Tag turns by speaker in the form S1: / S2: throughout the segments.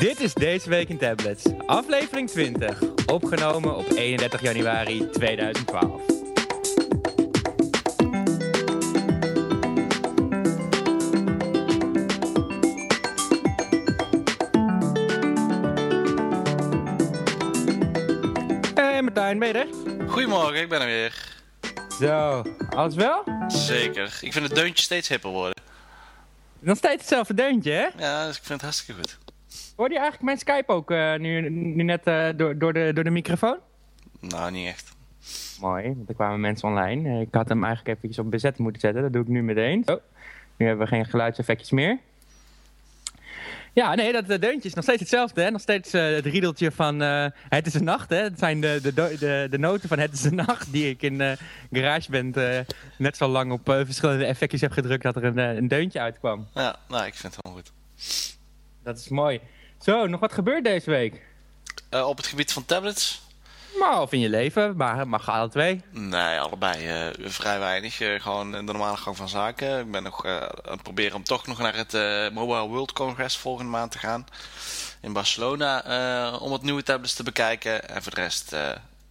S1: Dit is Deze Week in Tablets, aflevering 20, opgenomen op 31 januari 2012. Hey Martijn, ben je er?
S2: Goedemorgen, ik ben er weer.
S1: Zo, alles wel?
S2: Zeker. Ik vind het deuntje steeds hipper worden.
S1: Nog steeds hetzelfde deuntje, hè?
S2: Ja, dus ik vind het hartstikke goed.
S1: Hoorde je eigenlijk mijn Skype ook eh, nu, nu net eh, door, door, de, door de microfoon?
S2: Nou, niet echt.
S1: Mooi, want er kwamen mensen online. Eh, Ik had hem eigenlijk even op bezet moeten zetten. Dat doe ik nu meteen. Zo. Nu hebben we geen geluidseffectjes meer. Ja, nee, dat deuntje is nog steeds hetzelfde. Hè? Nog steeds het riedeltje van Het is een nacht. Hè? Het zijn de, de, de, de noten van Het is een nacht die ik in eh GarageBand net zo lang op verschillende effectjes heb gedrukt dat er een, een deuntje uitkwam.
S2: Ja, nou, ik vind het wel goed.
S1: Dat is mooi. Zo, nog wat gebeurt deze week?
S2: Eh, op het gebied van tablets?
S1: Maar of in je leven, maar mag alle twee.
S2: Nee, allebei eh, vrij weinig. Eh, gewoon de normale gang van zaken. Ik ben nog eh, aan het proberen om toch nog naar het Mobile World Congress volgende maand te gaan. In Barcelona. om wat nieuwe tablets te bekijken. En voor de rest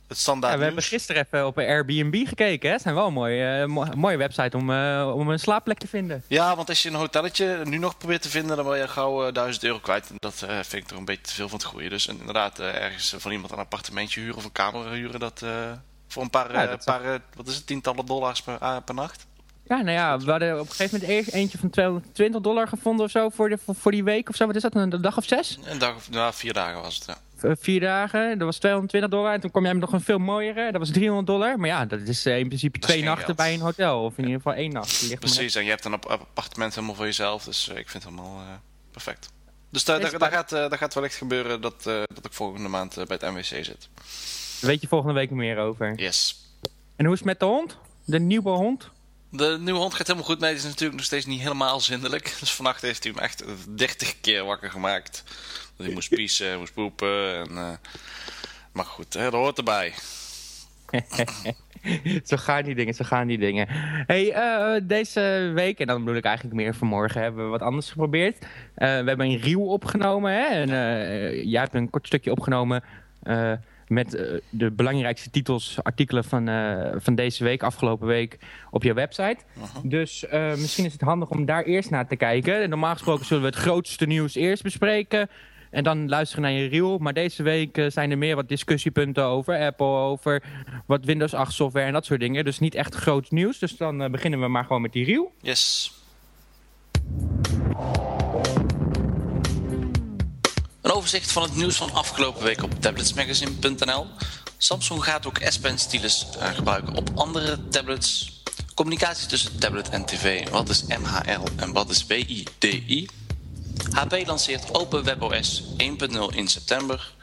S2: het standaard
S1: Ja, we hebben gisteren even op een Airbnb gekeken. Het zijn wel een mooie, eh, mo- mooie website om, eh, om een slaapplek te vinden.
S2: Ja, want als je een hotelletje nu nog probeert te vinden, dan ben je gauw eh, 1000 euro kwijt. En dat eh, vind ik toch een beetje te veel van het goede. Dus inderdaad, eh, ergens van iemand een appartementje huren of een kamer huren, dat eh, voor een paar,
S1: Ja,
S2: eh, paar eh, wat is het, tientallen dollars per, per nacht.
S1: Ja, nou ja, we hadden op een gegeven moment eerst eentje van 220 dollar gevonden of zo voor, de, voor, voor die week of zo. Wat is dat, een dag of zes?
S2: Een dag of nou, vier dagen was het, ja.
S1: V- vier dagen, dat was 220 dollar. En toen kwam jij met nog een veel mooiere, dat was 300 dollar. Maar ja, dat is eh, in principe
S2: Dat
S1: twee nachten
S2: geld.
S1: bij een hotel. Of in ieder geval één nacht.
S2: Precies, en je hebt een app- appartement helemaal voor jezelf. Dus eh, ik vind het helemaal eh, perfect. Dus daar, daar, gaat, eh, daar gaat wellicht gebeuren dat, eh, dat ik volgende maand eh, bij het MWC zit.
S1: Weet je volgende week meer over.
S2: Yes.
S1: En hoe is het met de hond? De nieuwe hond?
S2: De nieuwe hond gaat helemaal goed mee. Het is natuurlijk nog steeds niet helemaal zindelijk. Dus vannacht heeft hij hem echt 30 keer wakker gemaakt. Dat hij moest piezen, moest poepen. En, eh, maar goed, hè, dat hoort erbij.
S1: zo gaan die dingen, zo gaan die dingen. Hey, eh, deze week, en dan bedoel ik eigenlijk meer vanmorgen, hebben we wat anders geprobeerd. Eh, we hebben een reel opgenomen. Hè? En, jij hebt een kort stukje opgenomen met de belangrijkste titels, artikelen van, van deze week, afgelopen week, op je website. Dus eh, misschien is het handig om daar eerst naar te kijken. Normaal gesproken zullen we het grootste nieuws eerst bespreken. En dan luisteren naar je reel. Maar deze week eh, zijn er meer wat discussiepunten over Apple, over wat Windows 8 software en dat soort dingen. Dus niet echt groot nieuws. Dus dan eh, beginnen we maar gewoon met die reel.
S2: Yes. Een overzicht van het nieuws van afgelopen week op tabletsmagazine.nl. Samsung gaat ook S Pen stylus eh, gebruiken op andere tablets. Communicatie tussen tablet en tv. Wat is MHL en wat is WIDI? HP lanceert Open WebOS 1.0 in september.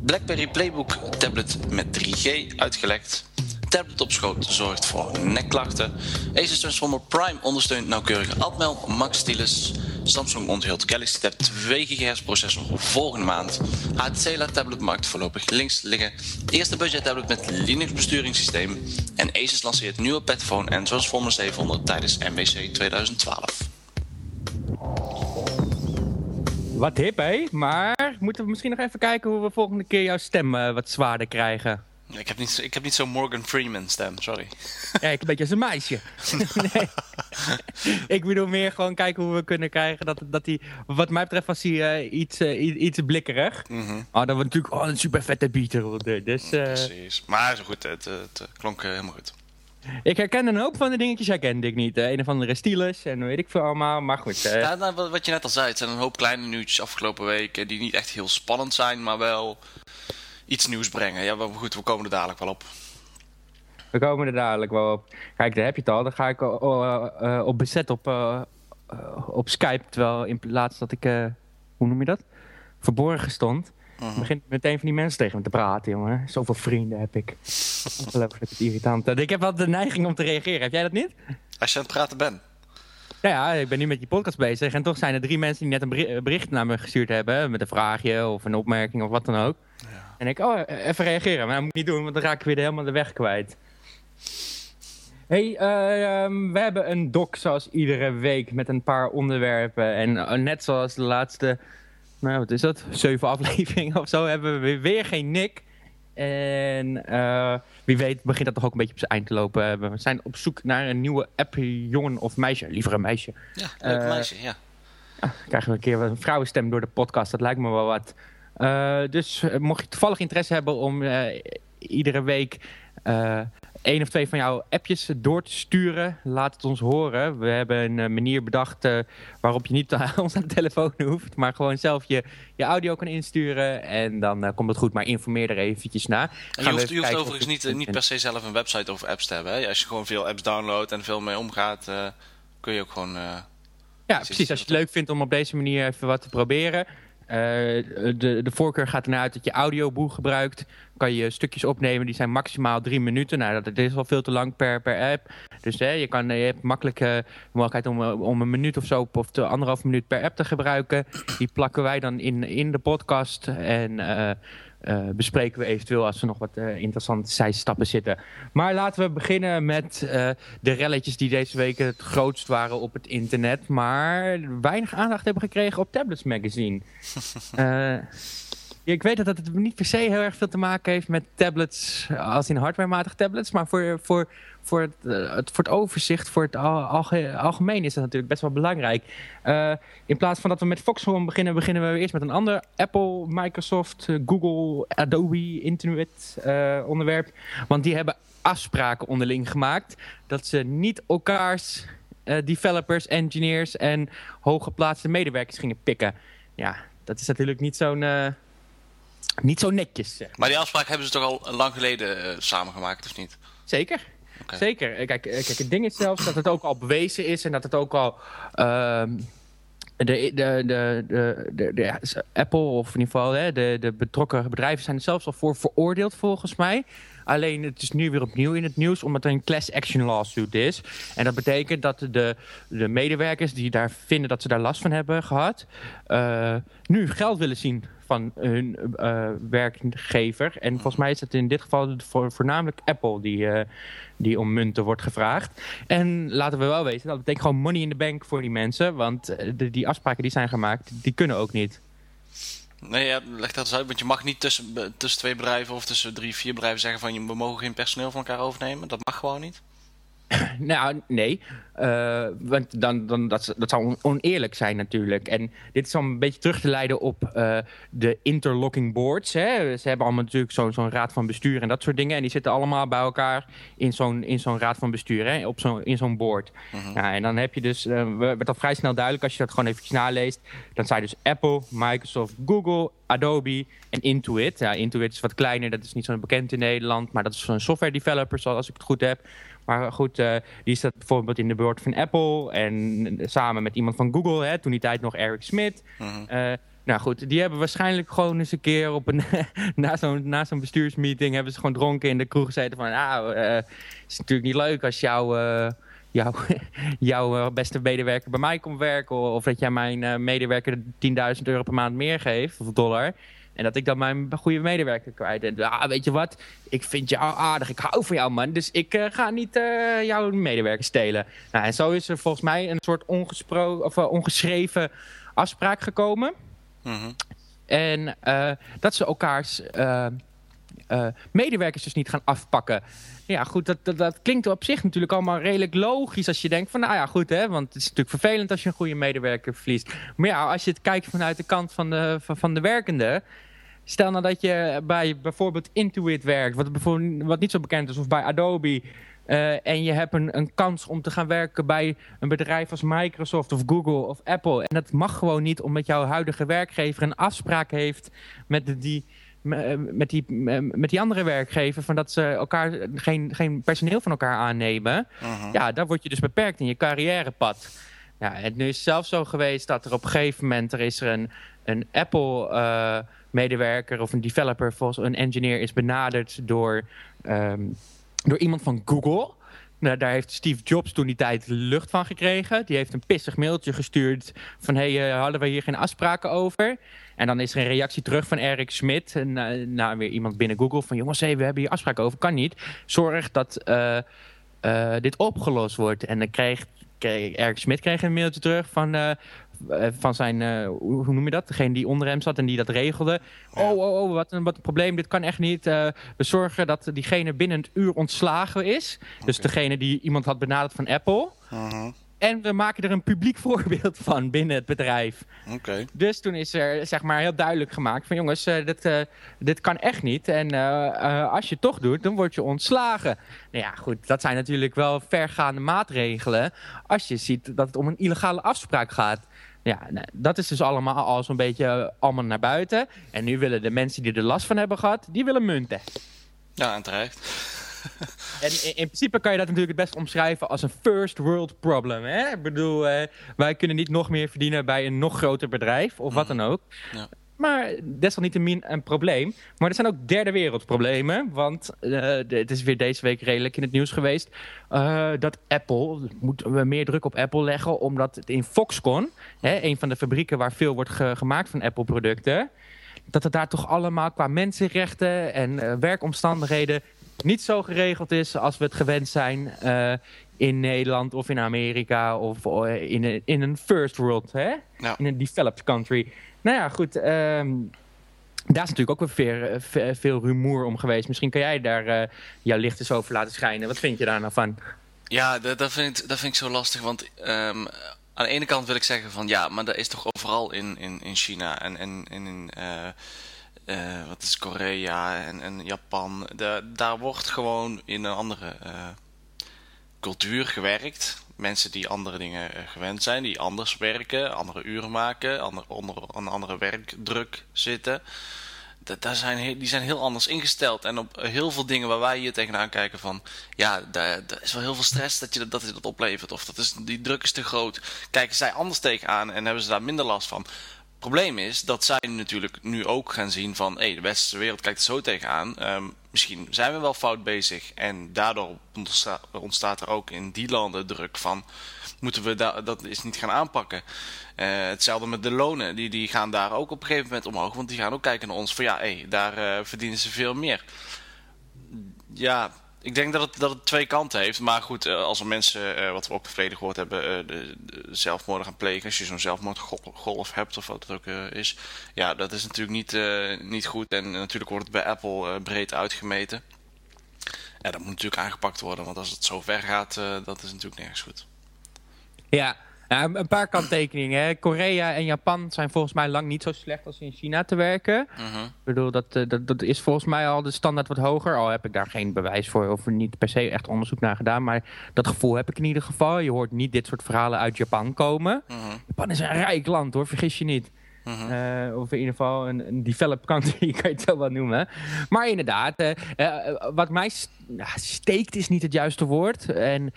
S2: BlackBerry Playbook tablet met 3G uitgelekt. Tablet op schoot zorgt voor nekklachten. Asus Transformer Prime ondersteunt nauwkeurige Atmel Max stylus. Samsung onthult Galaxy Tab 2 GHz processor volgende maand. HTC laat tabletmarkt voorlopig links liggen. Eerste budget tablet met Linux besturingssysteem. En Asus lanceert nieuwe Petphone en Transformer 700 tijdens MWC 2012.
S1: Wat hip, hè? Maar moeten we misschien nog even kijken hoe we volgende keer jouw stem eh, wat zwaarder krijgen.
S2: Ik heb niet, ik heb niet zo'n Morgan Freeman stem, sorry.
S1: Ja, ik een beetje als een meisje. nee. ik bedoel meer gewoon kijken hoe we kunnen krijgen dat, dat hij, wat mij betreft was hij eh, iets, eh, iets blikkerig.
S2: Mhm.
S1: Oh, dat was natuurlijk oh, een super vette beater. Dus eh,
S2: Precies. Maar zo goed, het, het, het klonk helemaal goed.
S1: Ik herkende een hoop van de dingetjes, herkende ik niet. Eh, een of andere stylus en weet ik veel allemaal. Maar goed,
S2: Ja, nou, wat, je net al zei, het zijn een hoop kleine nieuwtjes afgelopen weken die niet echt heel spannend zijn, maar wel iets nieuws brengen. Ja, maar goed, we komen er dadelijk wel op.
S1: we komen er dadelijk wel op. Kijk, daar heb je het al. Dan ga ik eh, oh, op bezet op, op Skype. Terwijl in plaats dat ik, hoe noem je dat? Verborgen stond.
S2: Mhm.
S1: begint meteen van die mensen tegen me te praten, jongen. Zoveel vrienden heb ik. Ongelooflijk irritant. Eh, Ik heb wel de neiging om te reageren. Heb jij dat niet?
S2: Als je aan het praten bent.
S1: Ja, ja, ik ben nu met die podcast bezig. En toch zijn er drie mensen die net een beri- bericht naar me gestuurd hebben. Met een vraagje of een opmerking of wat dan ook. En ik, oh, eh, even reageren. Maar dat moet ik niet doen, want dan raak ik weer helemaal de weg kwijt. hey, eh, ehm, we hebben een doc zoals iedere week met een paar onderwerpen. En eh, net zoals de laatste nou wat is dat, zeven afleveringen of zo, hebben we weer geen Nick. En uh, wie weet begint dat toch ook een beetje op zijn eind te lopen. We zijn op zoek naar een nieuwe app, jongen of meisje. Liever een meisje.
S3: Ja, leuk uh, meisje, ja.
S1: ja. krijgen we een keer een vrouwenstem door de podcast. Dat lijkt me wel wat. Uh, dus mocht je toevallig interesse hebben om iedere week één of twee van jouw appjes door te sturen. Laat het ons horen. We hebben een uh, manier bedacht uh, waarop je niet ons aan de telefoon hoeft. Maar gewoon zelf je, je audio kan insturen. En dan uh, komt het goed. Maar informeer er eventjes na.
S3: En je hoeft, je hoeft overigens niet, niet per se zelf een website of apps te hebben. Hè? Als je gewoon veel apps downloadt en veel mee omgaat. kun je ook gewoon...
S1: ja, precies. Als je het leuk vindt om op deze manier even wat te proberen. De, de voorkeur gaat ernaar uit dat je audioboek gebruikt kan je stukjes opnemen. Die zijn maximaal drie minuten. Nou, dat is al veel te lang per, per app. Dus hè, je, kan, je hebt makkelijk de mogelijkheid om, eh, om een minuut of zo... of de anderhalf minuut per app te gebruiken. Die plakken wij dan in, in de podcast. En... Uh, uh, bespreken we eventueel als er nog wat uh, interessante zijstappen zitten. Maar laten we beginnen met uh, de relletjes die deze week het grootst waren op het internet. Maar weinig aandacht hebben gekregen op Tablets Magazine. ik weet dat het niet per se heel erg veel te maken heeft met tablets, als in hardwarematige tablets. Maar voor, voor, voor, het, het, voor het overzicht, voor het algemeen is dat natuurlijk best wel belangrijk. Uh, in plaats van dat we met Foxhome beginnen, beginnen we eerst met een ander Apple, Microsoft, uh, Google, Adobe, Internet onderwerp. Want die hebben afspraken onderling gemaakt dat ze niet elkaars developers, engineers en hooggeplaatste medewerkers gingen pikken. Ja, dat is natuurlijk niet zo'n niet zo netjes. Zeg.
S3: Maar die afspraak hebben ze toch al lang geleden uh, samengemaakt, of niet?
S1: Zeker. Okay. Zeker. Eh, kijk, eh, kijk, het ding is zelfs dat het ook al bewezen is en dat het ook al... Uh, de, de, de, de, de, Apple, of in ieder geval hè, de, de betrokken bedrijven zijn er zelfs al voor veroordeeld volgens mij. Alleen het is nu weer opnieuw in het nieuws omdat er een class action lawsuit is. En dat betekent dat de, de medewerkers die daar vinden dat ze daar last van hebben gehad... Uh, nu geld willen zien van hun uh, werkgever. En volgens mij is het in dit geval voor, voornamelijk Apple die, uh, die om munten wordt gevraagd. En laten we wel weten, dat betekent gewoon money in the bank voor die mensen. Want eh, de, die afspraken die zijn gemaakt, die kunnen ook niet.
S3: Nee, ja, leg dat eens uit. Want je mag niet tussen, tussen twee bedrijven of tussen drie, vier bedrijven zeggen van... we mogen geen personeel van elkaar overnemen. Dat mag gewoon niet.
S1: nou, nee. Uh, want dan, dan, dat, dat zou oneerlijk zijn natuurlijk. En dit is dan een beetje terug te leiden op uh, de interlocking boards. Hè. Ze hebben allemaal natuurlijk zo'n zo'n raad van bestuur en dat soort dingen. En die zitten allemaal bij elkaar in zo'n zo'n raad van bestuur, hè, op zo, in zo'n board. Uh -huh. ja, en dan heb je dus, uh, werd dat vrij snel duidelijk als je dat gewoon eventjes naleest. Dan zijn dus Apple, Microsoft, Google, Adobe en Intuit. Ja, Intuit is wat kleiner, dat is niet zo bekend in Nederland. Maar dat is zo'n software developer, zoals ik het goed heb. Maar goed, die staat bijvoorbeeld in de van Apple en samen met iemand van Google, hè, toen die tijd nog Eric Smit. -huh. uh, nou goed, die hebben waarschijnlijk gewoon eens een keer op een, na zo'n na zo'n bestuursmeeting hebben ze gewoon dronken in de kroeg gezeten van, ah, het is natuurlijk niet leuk als jouw jouw, jouw beste medewerker bij mij komt werken. Of dat jij mijn medewerker 10.000 euro per maand meer geeft, of dollar. En dat ik dan mijn goede medewerker kwijt. En ah, weet je wat, ik vind jou aardig, ik hou van jou man. Dus ik uh, ga niet uh, jouw medewerker stelen. Nou, en zo is er volgens mij een soort of, uh, ongeschreven afspraak gekomen. Mm -hmm. En dat ze elkaars medewerkers dus niet gaan afpakken. Ja, goed, dat, dat, klinkt op zich natuurlijk allemaal redelijk logisch als je denkt van, nou ja, goed hè, want het is natuurlijk vervelend als je een goede medewerker verliest. Maar ja, als je het kijkt vanuit de kant van de, van, de werkende, stel nou dat je bij bijvoorbeeld Intuit werkt, wat, bijvoorbeeld, wat niet zo bekend is, of bij Adobe, uh, en je hebt een, een kans om te gaan werken bij een bedrijf als Microsoft of Google of Apple. En dat mag gewoon niet omdat jouw huidige werkgever een afspraak heeft met de, die met die, met die andere werkgever... Van dat ze elkaar geen, geen personeel van elkaar aannemen... Uh -huh. ja, dan word je dus beperkt in je carrièrepad. Ja, en nu is het zelfs zo geweest dat er op een gegeven moment... er is er een, een Apple-medewerker uh, of een developer... volgens een engineer is benaderd door, um, door iemand van Google... Nou, daar heeft Steve Jobs toen die tijd lucht van gekregen. Die heeft een pissig mailtje gestuurd van... hé, hey, uh, hadden we hier geen afspraken over? En dan is er een reactie terug van Eric Smit. En, uh, nou, weer iemand binnen Google van... jongens, hey, we hebben hier afspraken over, kan niet. Zorg dat uh, dit opgelost wordt. En dan kreeg, kreeg Eric Smit kreeg een mailtje terug van... van zijn, uh, hoe, noem je dat? Degene die onder hem zat en die dat regelde. Oh, oh, oh, wat een, wat een probleem, dit kan echt niet. we zorgen dat diegene binnen een uur ontslagen is. Dus degene die iemand had benaderd van Apple. -huh. En we maken er een publiek voorbeeld van binnen het bedrijf.
S2: Oké.
S1: Dus toen is er zeg maar heel duidelijk gemaakt van jongens, uh, dit, uh, dit kan echt niet. En uh, als je het toch doet, dan word je ontslagen. Nou ja, goed, dat zijn natuurlijk wel vergaande maatregelen. Als je ziet dat het om een illegale afspraak gaat. Ja, nou, dat is dus allemaal al zo'n beetje allemaal naar buiten. En nu willen de mensen die er last van hebben gehad, die willen munten.
S2: Ja, en terecht.
S1: En in, in, principe kan je dat natuurlijk het best omschrijven als een first world problem. Hè? Ik bedoel, uh, wij kunnen niet nog meer verdienen bij een nog groter bedrijf of wat dan ook. Ja. Maar desalniettemin een probleem. Maar er zijn ook derde wereldproblemen. Want uh, het is weer deze week redelijk in het nieuws geweest. Uh, dat Apple, moeten we meer druk op Apple leggen. Omdat het in Foxconn, hè, een van de fabrieken waar veel wordt ge gemaakt van Apple producten dat het daar toch allemaal qua mensenrechten en uh, werkomstandigheden niet zo geregeld is als we het gewend zijn uh, in Nederland of in Amerika of uh, in, een, in een first world, hè?
S2: Ja.
S1: in een developed country. Nou ja, goed, um, daar is natuurlijk ook weer veel, veel rumoer om geweest. Misschien kan jij daar uh, jouw licht eens over laten schijnen. Wat vind je daar nou van?
S2: Ja, dat, dat, vind, ik, dat vind ik zo lastig, want... Um, aan de ene kant wil ik zeggen van ja, maar dat is toch overal in, in, in China en, en, in... Uh, wat is Korea en, en Japan. Daar wordt gewoon in een andere uh, cultuur gewerkt. Mensen die andere dingen uh, gewend zijn, die anders werken, andere uren maken, ander, onder een andere werkdruk zitten. Dat, daar zijn, die zijn heel anders ingesteld. En op heel veel dingen waar wij hier tegenaan kijken van... Ja, daar, is wel heel veel stress dat je dat, dat oplevert. Of dat is, die druk is te groot. Kijken zij anders tegenaan en hebben ze daar minder last van probleem is dat zij natuurlijk nu ook gaan zien van... Hey, de westerse wereld kijkt zo tegenaan. Um, misschien zijn we wel fout bezig. En daardoor ontstaat, er ook in die landen druk van... Moeten we da dat eens niet gaan aanpakken. Uh, hetzelfde met de lonen. Die, die gaan daar ook op een gegeven moment omhoog. Want die gaan ook kijken naar ons van ja, hey, daar uh, verdienen ze veel meer. Ja, ik denk dat het, dat het twee kanten heeft. Maar goed, als er mensen, uh, wat we ook verleden gehoord hebben, uh, de, de zelfmoorden gaan plegen. Als je zo'n zelfmoordgolf hebt of wat het ook is. Ja, dat is natuurlijk niet, niet goed. En natuurlijk wordt het bij Apple breed uitgemeten. En dat moet natuurlijk aangepakt worden. Want als het zo ver gaat, dat is natuurlijk nergens goed.
S1: Ja, ja, een paar kanttekeningen. Korea en Japan zijn volgens mij lang niet zo slecht als in China te werken.
S2: Uh -huh.
S1: Ik bedoel, dat, dat, dat is volgens mij al de standaard wat hoger. Al heb ik daar geen bewijs voor of niet per se echt onderzoek naar gedaan. Maar dat gevoel heb ik in ieder geval. Je hoort niet dit soort verhalen uit Japan komen.
S2: Uh -huh.
S1: Japan is een rijk land hoor, vergis je niet.
S2: -huh.
S1: uh, of in ieder geval een, een country, kan je het zo wel noemen. Maar inderdaad, uh, uh, wat mij st steekt is niet het juiste woord. En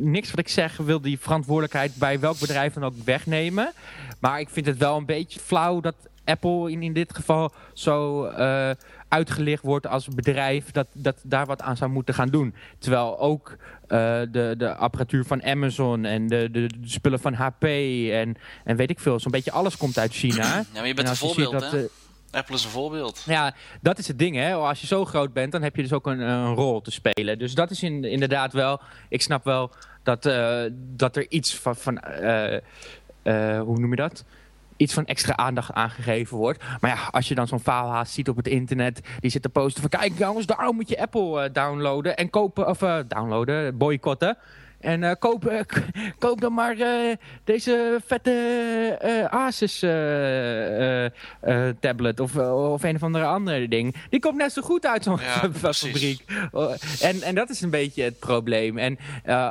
S1: niks wat ik zeg wil die verantwoordelijkheid bij welk bedrijf dan ook wegnemen. Maar ik vind het wel een beetje flauw dat Apple in, in dit geval zo uitgelicht wordt als bedrijf dat, dat daar wat aan zou moeten gaan doen. Terwijl ook uh, de, de apparatuur van Amazon en de, de, de spullen van HP en, en weet ik veel, zo'n beetje alles komt uit China.
S2: Ja, maar je bent een voorbeeld, dat, hè? Uh, Apple is een voorbeeld.
S1: Ja, dat is het ding, hè. Als je zo groot bent, dan heb je dus ook een, een rol te spelen. Dus dat is in, inderdaad wel... Ik snap wel dat, uh, dat er iets van... van hoe noem je dat? Iets van extra aandacht aangegeven wordt. Maar ja, als je dan zo'n faalhaast ziet op het internet... die zit te posten van... kijk jongens, daarom moet je Apple uh, downloaden en kopen... of uh, downloaden, boycotten... En uh, koop, uh, koop dan maar uh, deze vette Asus tablet of, of een of andere andere ding. Die komt net zo goed uit zo'n
S2: ja,
S1: fabriek. En, en dat is een beetje het probleem. En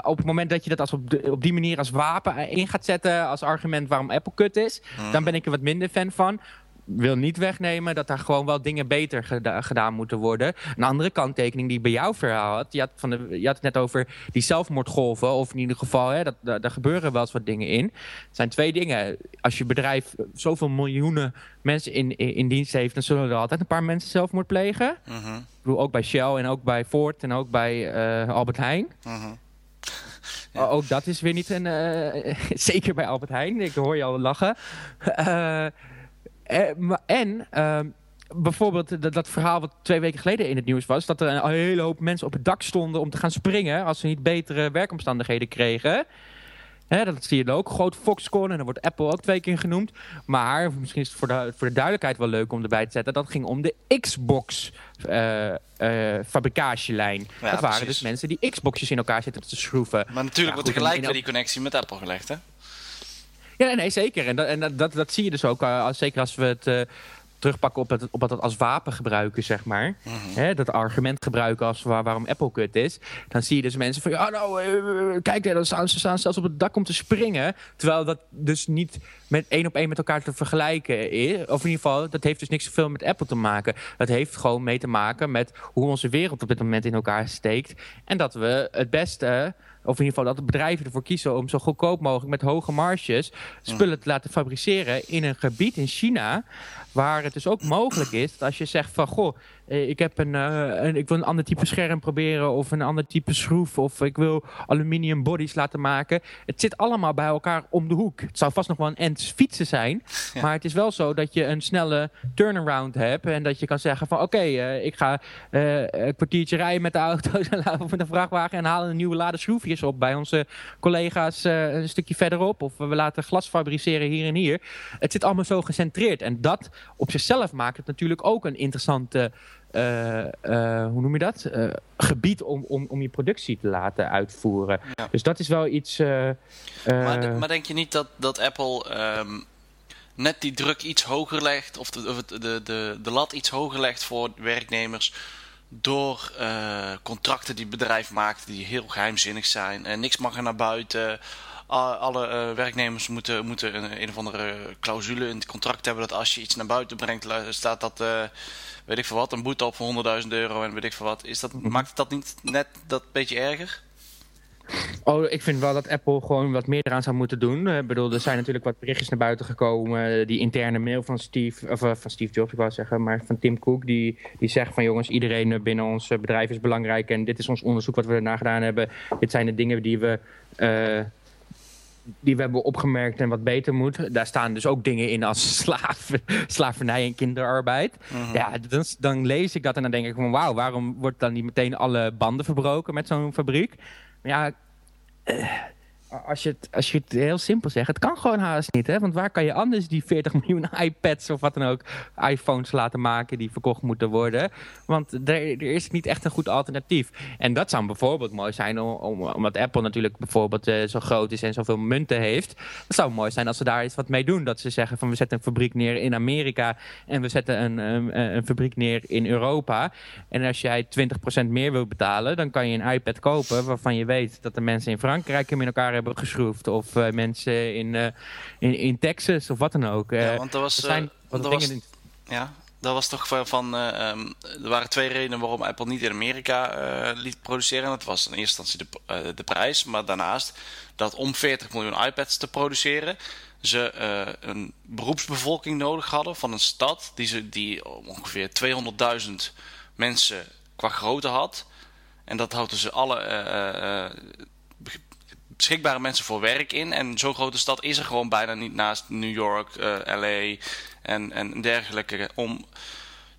S1: op het moment dat je dat als op, de, op die manier als wapen in gaat zetten... als argument waarom Apple kut is...
S2: Hmm.
S1: dan ben ik er wat minder fan van wil niet wegnemen dat daar gewoon wel dingen beter geda gedaan moeten worden. Een andere kanttekening die bij jouw verhaal had. Je had, van de, je had het net over die zelfmoordgolven. Of in ieder geval, hè, dat, daar gebeuren wel eens wat dingen in. Het zijn twee dingen. Als je bedrijf zoveel miljoenen mensen in, in, in dienst heeft... dan zullen er altijd een paar mensen zelfmoord plegen.
S2: Uh -huh.
S1: Ik bedoel, ook bij Shell en ook bij Ford en ook bij uh, Albert Heijn.
S2: Uh -huh.
S1: Ja. Ook dat is weer niet een... Uh, zeker bij Albert Heijn. Ik hoor je al lachen. Uh, en uh, bijvoorbeeld dat, dat, verhaal wat twee weken geleden in het nieuws was... dat er een hele hoop mensen op het dak stonden om te gaan springen... als ze niet betere werkomstandigheden kregen. Hè, dat zie je ook. Groot Foxconn. En dan wordt Apple ook twee keer genoemd. Maar misschien is het voor de, voor de duidelijkheid wel leuk om erbij te zetten. Dat ging om de Xbox uh, fabricatielijn. dat waren dus mensen die Xboxjes in elkaar zitten te schroeven.
S2: Maar natuurlijk wordt er gelijk weer die connectie met Apple gelegd, hè?
S1: Ja, nee, zeker. En dat, en dat, dat, zie je dus ook, als, zeker als we het terugpakken op het, op het als wapen gebruiken, zeg maar. Mhm. dat argument gebruiken als waar, waarom Apple kut is. Dan zie je dus mensen van, ja nou, uh, kijk, dan staan, ze staan zelfs op het dak om te springen. Terwijl dat dus niet met één op één met elkaar te vergelijken is. Of in ieder geval, dat heeft dus niks zoveel met Apple te maken. Dat heeft gewoon mee te maken met hoe onze wereld op dit moment in elkaar steekt. En dat we het beste of in ieder geval dat de bedrijven ervoor kiezen om zo goedkoop mogelijk met hoge marges spullen te laten fabriceren in een gebied in China waar het dus ook mogelijk is dat als je zegt van goh, eh, ik, heb een, uh, een, ik wil een ander type scherm proberen of een ander type schroef of ik wil aluminium bodies laten maken. Het zit allemaal bij elkaar om de hoek. Het zou vast nog wel een end fietsen zijn, maar het is wel zo dat je een snelle turnaround hebt en dat je kan zeggen van oké, uh, ik ga een kwartiertje rijden met de auto of met een vrachtwagen en halen een nieuwe lade schroefjes op bij onze collega's een stukje verderop of we laten glas fabriceren hier en hier. Het zit allemaal zo gecentreerd en dat op zichzelf maakt het natuurlijk ook een interessante uh, hoe noem je dat? Uh, gebied om, om, om je productie te laten uitvoeren. Dus dat is wel iets...
S2: Maar, maar, denk je niet dat, dat Apple um, net die druk iets hoger legt... of, de, of de, de, de lat iets hoger legt voor werknemers... door contracten die het bedrijf maakt die heel geheimzinnig zijn... en niks mag er naar buiten alle uh, werknemers moeten, moeten een, een of andere clausule in het contract hebben dat als je iets naar buiten brengt, staat dat, uh, weet ik veel wat, een boete op van 100.000 euro en weet ik veel wat. Is dat, mhm. Maakt dat niet net dat beetje erger?
S1: Oh, ik vind wel dat Apple gewoon wat meer eraan zou moeten doen. Ik bedoel, er zijn natuurlijk wat berichtjes naar buiten gekomen. Die interne mail van Steve, of van Steve Jobs, ik wou zeggen, maar van Tim Cook. Die, die zegt van jongens, iedereen binnen ons bedrijf is belangrijk. En dit is ons onderzoek wat we ernaar gedaan hebben. Dit zijn de dingen die we... Uh, die we hebben opgemerkt en wat beter moet. Daar staan dus ook dingen in als slaven, slavernij en kinderarbeid. Mhm. Ja, dan, dan, lees ik dat en dan denk ik van wauw, waarom wordt dan niet meteen alle banden verbroken met zo'n fabriek? Maar ja, uh, als je, het, als je het heel simpel zegt, het kan gewoon haast niet. Hè? Want waar kan je anders die 40 miljoen iPads of wat dan ook, iPhones laten maken die verkocht moeten worden? Want er, er is niet echt een goed alternatief. En dat zou bijvoorbeeld mooi zijn, om, omdat Apple natuurlijk bijvoorbeeld uh, zo groot is en zoveel munten heeft. Het zou mooi zijn als ze daar iets wat mee doen. Dat ze zeggen van we zetten een fabriek neer in Amerika en we zetten een, een, een fabriek neer in Europa. En als jij 20% meer wil betalen, dan kan je een iPad kopen waarvan je weet dat de mensen in Frankrijk hem in elkaar hebben geschroefd. Of uh, mensen in, uh, in, in Texas of wat dan ook.
S2: ja, want er was... Er zijn wat dingen was. Ja, dat was toch van... van um, er waren twee redenen waarom Apple niet in Amerika liet produceren. Dat was in eerste instantie de, de prijs. Maar daarnaast dat om 40 miljoen iPads te produceren ze uh, een beroepsbevolking nodig hadden van een stad die, ze, die ongeveer 200.000 mensen qua grootte had. En dat houden ze alle uh, uh, beschikbare mensen voor werk in. En zo'n grote stad is er gewoon bijna niet naast New York, uh, eh, LA en, en dergelijke. Om,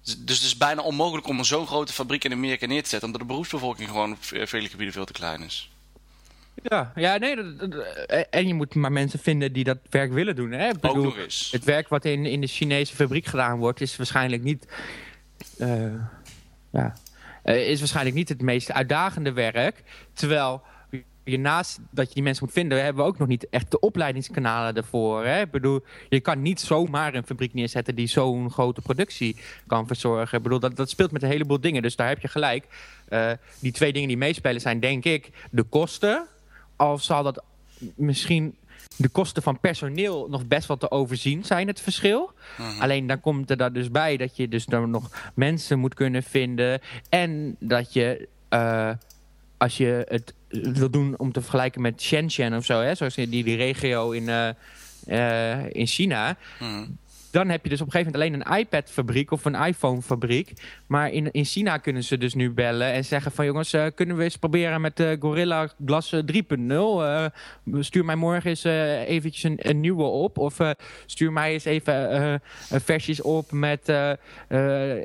S2: dus het is bijna onmogelijk om zo'n grote fabriek in Amerika neer te zetten. Omdat de beroepsbevolking gewoon op vele gebieden veel te klein is.
S1: Ja, ja nee, en je moet maar mensen vinden die dat werk willen doen. Hè?
S2: Bedoel, nog eens.
S1: Het werk wat in, in de Chinese fabriek gedaan wordt, is waarschijnlijk niet... Uh, ja, is waarschijnlijk niet het meest uitdagende werk. Terwijl je naast dat je die mensen moet vinden, hebben we ook nog niet echt de opleidingskanalen ervoor. Hè? Ik bedoel, je kan niet zomaar een fabriek neerzetten die zo'n grote productie kan verzorgen. Ik bedoel, dat, dat speelt met een heleboel dingen, dus daar heb je gelijk. Uh, die twee dingen die meespelen zijn, denk ik, de kosten. Al zal dat misschien de kosten van personeel nog best wel te overzien zijn het verschil. Mhm. Alleen dan komt er daar dus bij dat je dus dan nog mensen moet kunnen vinden. En dat je, uh, als je het wil doen om te vergelijken met Shenzhen of zo, hè, zoals die, die regio in, uh, uh, in China. Hmm. Dan heb je dus op een gegeven moment alleen een iPad-fabriek of een iPhone-fabriek. Maar in, in China kunnen ze dus nu bellen en zeggen van... jongens, uh, kunnen we eens proberen met uh, Gorilla Glass 3.0? stuur mij morgen eens eventjes een, nieuwe op. Of stuur mij eens even versies op met...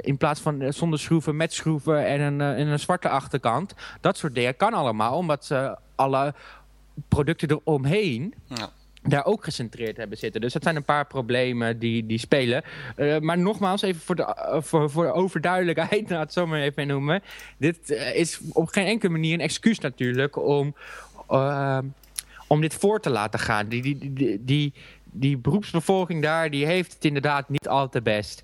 S1: in plaats van zonder schroeven, met schroeven en een, en een zwarte achterkant. Dat soort dingen kan allemaal, omdat alle producten eromheen
S2: Ja.
S1: Daar ook gecentreerd hebben zitten. Dus dat zijn een paar problemen die, die spelen. Uh, maar nogmaals, even voor de, uh, voor, voor de overduidelijkheid, laat het zo maar even noemen. Dit uh, is op geen enkele manier een excuus natuurlijk om, om dit voor te laten gaan. Die, die, die, die, die beroepsbevolking daar, die heeft het inderdaad niet al te best.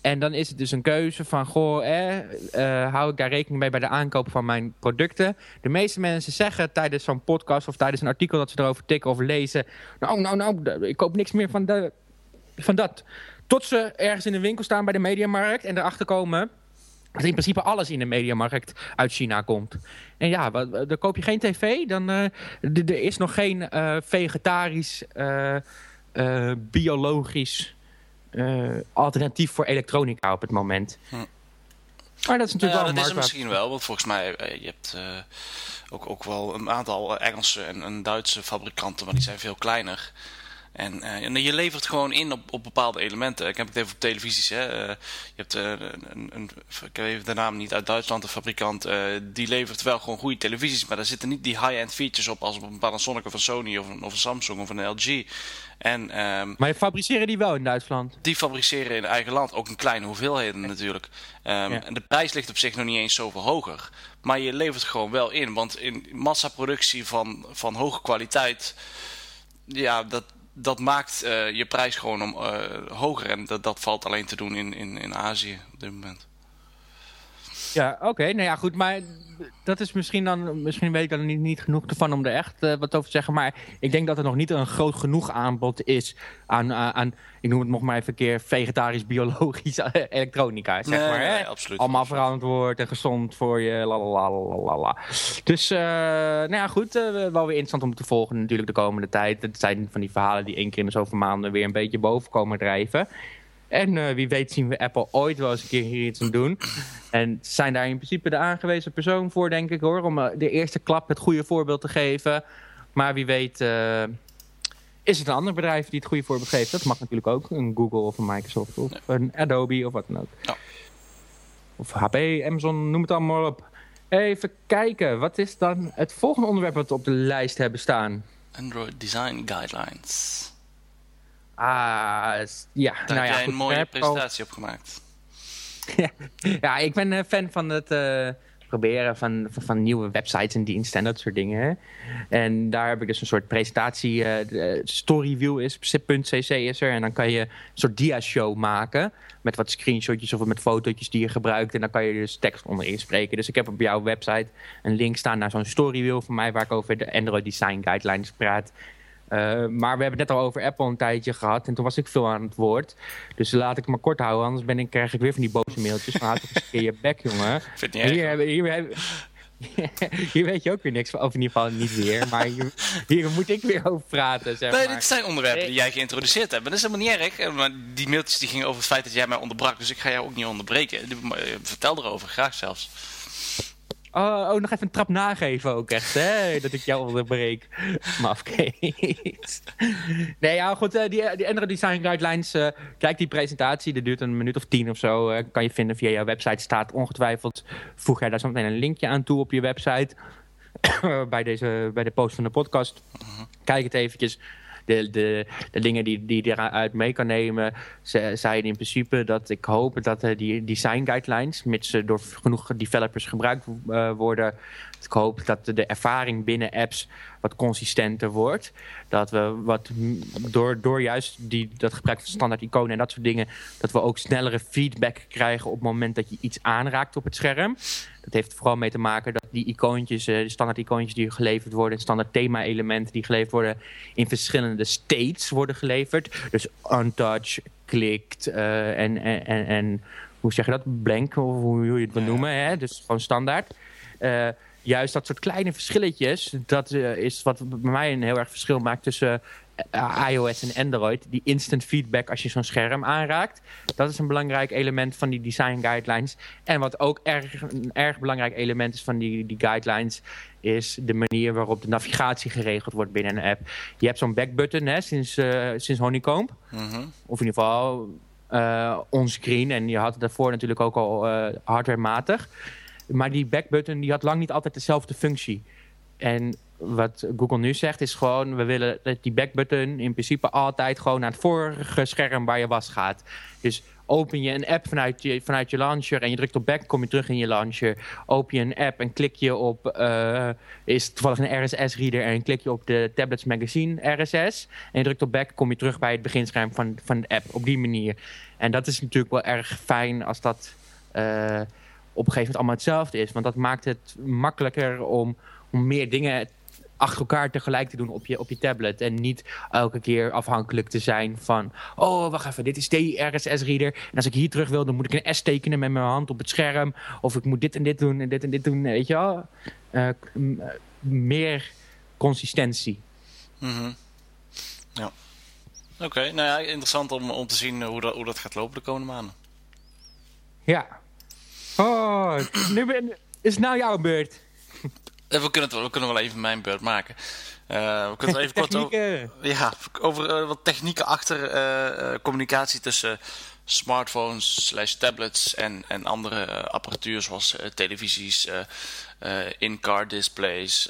S1: En dan is het dus een keuze van, goh, eh, hou ik daar rekening mee bij de aankoop van mijn producten. De meeste mensen zeggen tijdens zo'n podcast of tijdens een artikel dat ze erover tikken of lezen. Nou, nou, nou, ik koop niks meer van, de, van dat. Tot ze ergens in de winkel staan bij de mediamarkt en erachter komen dat in principe alles in de mediamarkt uit China komt. En ja, dan koop je geen tv, dan uh, er is nog geen uh, vegetarisch, biologisch uh, alternatief voor elektronica op het moment. Hm. Maar dat is natuurlijk
S2: ja,
S1: wel
S2: dat is misschien wel, want volgens mij uh, je hebt uh, ook, ook wel een aantal Engelse en, en Duitse fabrikanten, maar die zijn veel kleiner. En, uh, en, je levert gewoon in op, op bepaalde elementen. Ik heb het even op televisies. Hè. Uh, je hebt uh, een, een, ik even de naam niet uit Duitsland, een fabrikant. die levert wel gewoon goede televisies. Maar daar zitten niet die high-end features op als op een Panasonic of een Sony of een, of een Samsung of een LG. En, um,
S1: maar fabriceren die wel in Duitsland?
S2: Die fabriceren in eigen land. Ook in kleine hoeveelheden natuurlijk. Um, ja. En de prijs ligt op zich nog niet eens zoveel hoger. Maar je levert gewoon wel in. Want in massaproductie van, van hoge kwaliteit... Ja, dat, dat maakt uh, je prijs gewoon om, uh, hoger. En dat, dat valt alleen te doen in, in, in Azië op dit moment.
S1: Ja, oké. Okay. Nou ja, goed. Maar dat is misschien dan... Misschien weet ik dan niet, niet genoeg ervan om er echt uh, wat over te zeggen. Maar ik denk dat er nog niet een groot genoeg aanbod is aan... aan ik noem het nog maar even een keer vegetarisch, biologisch elektronica, zeg
S2: nee,
S1: maar.
S2: Nee,
S1: hè?
S2: absoluut.
S1: Allemaal verantwoord en gezond voor je, lalalala. Dus, nou ja, goed. Wel weer interessant om te volgen natuurlijk de komende tijd. Het zijn van die verhalen die één keer in de zoveel maanden weer een beetje boven komen drijven. En uh, wie weet zien we Apple ooit wel eens een keer hier iets aan doen. En zijn daar in principe de aangewezen persoon voor, denk ik hoor. Om de eerste klap het goede voorbeeld te geven. Maar wie weet uh, is het een ander bedrijf die het goede voorbeeld geeft. Dat mag natuurlijk ook. Een Google of een Microsoft of een Adobe of wat dan ook.
S2: Ja.
S1: Of HP, Amazon, noem het allemaal op. Even kijken, wat is dan het volgende onderwerp wat we op de lijst hebben staan?
S2: Android Design Guidelines.
S1: Ah, ja.
S2: Daar
S1: nou
S2: heb
S1: ja,
S2: jij een mooie presentatie op gemaakt.
S1: ja, ik ben uh, fan van het uh, proberen van, van, van, nieuwe websites en diensten en dat soort dingen. En daar heb ik dus een soort presentatie, uh, storyview is, .cc is er. En dan kan je een soort dia-show maken met wat screenshotjes of met fotootjes die je gebruikt. En dan kan je dus tekst onder inspreken. Dus ik heb op jouw website een link staan naar zo'n storyview van mij waar ik over de Android Design Guidelines praat. Uh, maar we hebben het net al over Apple een tijdje gehad. En toen was ik veel aan het woord. Dus laat ik me kort houden. Anders ben ik, krijg ik weer van die boze mailtjes. Van, toch eens een keer je bek, jongen.
S2: Vind niet
S1: hier, hebben, hier, hebben, hier weet je ook weer niks van. Of in ieder geval niet weer. Maar hier, hier moet ik weer over praten, zeg
S2: Nee,
S1: maar.
S2: dit zijn onderwerpen die jij geïntroduceerd hebt. Maar dat is helemaal niet erg. Maar die mailtjes die gingen over het feit dat jij mij onderbrak. Dus ik ga jou ook niet onderbreken. Vertel erover, graag zelfs.
S1: Oh, oh, nog even een trap nageven ook echt, hè? Dat ik jou onderbreek. Mafkees. nee, ja, goed. Uh, die, die Android Design Guidelines, uh, kijk die presentatie. Dat duurt een minuut of tien of zo. Uh, kan je vinden via jouw website. Staat ongetwijfeld. Voeg jij daar zo meteen een linkje aan toe op je website. bij, deze, bij de post van de podcast. -huh. Kijk het eventjes. De, de, dingen die, je eruit mee kan nemen, ze, zeiden in principe dat ik hoop dat uh, die design guidelines, mits ze door genoeg developers gebruikt uh, worden, ik hoop dat de ervaring binnen apps wat consistenter wordt. Dat we wat door, door juist die, dat gebruik van standaard iconen en dat soort dingen, dat we ook snellere feedback krijgen op het moment dat je iets aanraakt op het scherm. Dat heeft vooral mee te maken dat die icoontjes, die standaard icoontjes die geleverd worden, standaard thema-elementen die geleverd worden, in verschillende states worden geleverd. Dus untouch, klikt uh, en, en, en, hoe zeg je dat? Blank, of hoe je het wil noemen. Hè? Dus gewoon standaard. Uh, juist dat soort kleine verschilletjes, dat uh, is wat bij mij een heel erg verschil maakt tussen uh, iOS en Android. Die instant feedback als je zo'n scherm aanraakt. Dat is een belangrijk element van die design guidelines. En wat ook erg, een erg belangrijk element is van die, die guidelines... is de manier waarop de navigatie geregeld wordt binnen een app. Je hebt zo'n backbutton hè, sinds, uh, sinds Honeycomb.
S2: Mm -hmm.
S1: Of in ieder geval uh, onscreen. En je had het daarvoor natuurlijk ook al hardwarematig. Maar die backbutton die had lang niet altijd dezelfde functie. En wat Google nu zegt is gewoon... we willen dat die backbutton in principe altijd gewoon naar het vorige scherm waar je was gaat. Dus open je een app vanuit je, vanuit je launcher en je drukt op back, kom je terug in je launcher. Open je een app en klik je op, uh, is toevallig een RSS-reader en klik je op de Tablets Magazine RSS. En je drukt op back, kom je terug bij het beginscherm van, van de app op die manier. En dat is natuurlijk wel erg fijn als dat uh, op een gegeven moment allemaal hetzelfde is. Want dat maakt het makkelijker om, om meer dingen achter elkaar tegelijk te doen op je, op je tablet. En niet elke keer afhankelijk te zijn van... oh, wacht even, dit is die RSS-reader. En als ik hier terug wil, dan moet ik een S tekenen met mijn hand op het scherm. Of ik moet dit en dit doen en dit en dit doen, weet je wel. Uh, meer consistentie.
S2: Mm -hmm. Ja. Oké, okay, nou ja, interessant om, om te zien hoe dat, hoe dat gaat lopen de komende maanden.
S1: Ja. Oh, nu ben, is nou jouw beurt.
S2: Eh, we kunnen, het, we kunnen wel even mijn beurt maken. Uh, we kunnen het even kort over, ja, over uh, wat technieken achter uh, communicatie tussen smartphones slash tablets en, en andere apparatuur zoals televisies, in-car displays,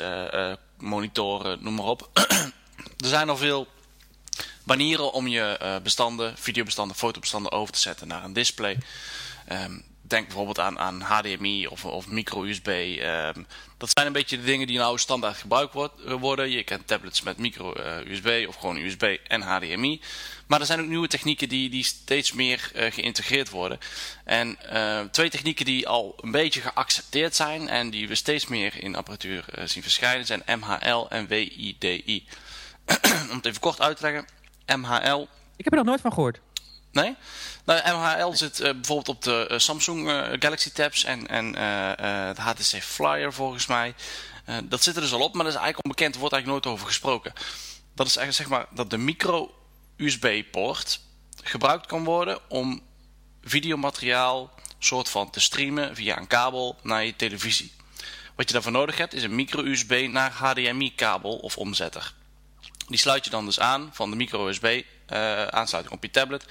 S2: monitoren, noem maar op. er zijn al veel manieren om je bestanden, videobestanden, fotobestanden over te zetten naar een display. Um, denk bijvoorbeeld aan, aan HDMI of, of micro-USB. Ehm, dat zijn een beetje de dingen die nou standaard gebruikt worden. Je kent tablets met micro-USB eh, of gewoon USB en HDMI. Maar er zijn ook nieuwe technieken die, die steeds meer uh, geïntegreerd worden. En uh, twee technieken die al een beetje geaccepteerd zijn en die we steeds meer in apparatuur zien verschijnen zijn MHL en WIDI. Om het even kort uit te leggen. MHL...
S1: Ik heb er nog nooit van gehoord.
S2: Nee? Nou, MHL zit uh, bijvoorbeeld op de uh, Samsung uh, Galaxy Tabs en, en de HTC Flyer volgens mij. dat zit er dus al op, maar dat is eigenlijk onbekend. Er wordt eigenlijk nooit over gesproken. Dat is eigenlijk zeg maar dat de micro-USB-poort gebruikt kan worden om videomateriaal soort van te streamen via een kabel naar je televisie. Wat je daarvoor nodig hebt is een micro-USB naar HDMI-kabel of omzetter. Die sluit je dan dus aan van de micro-USB aansluiting op je tablet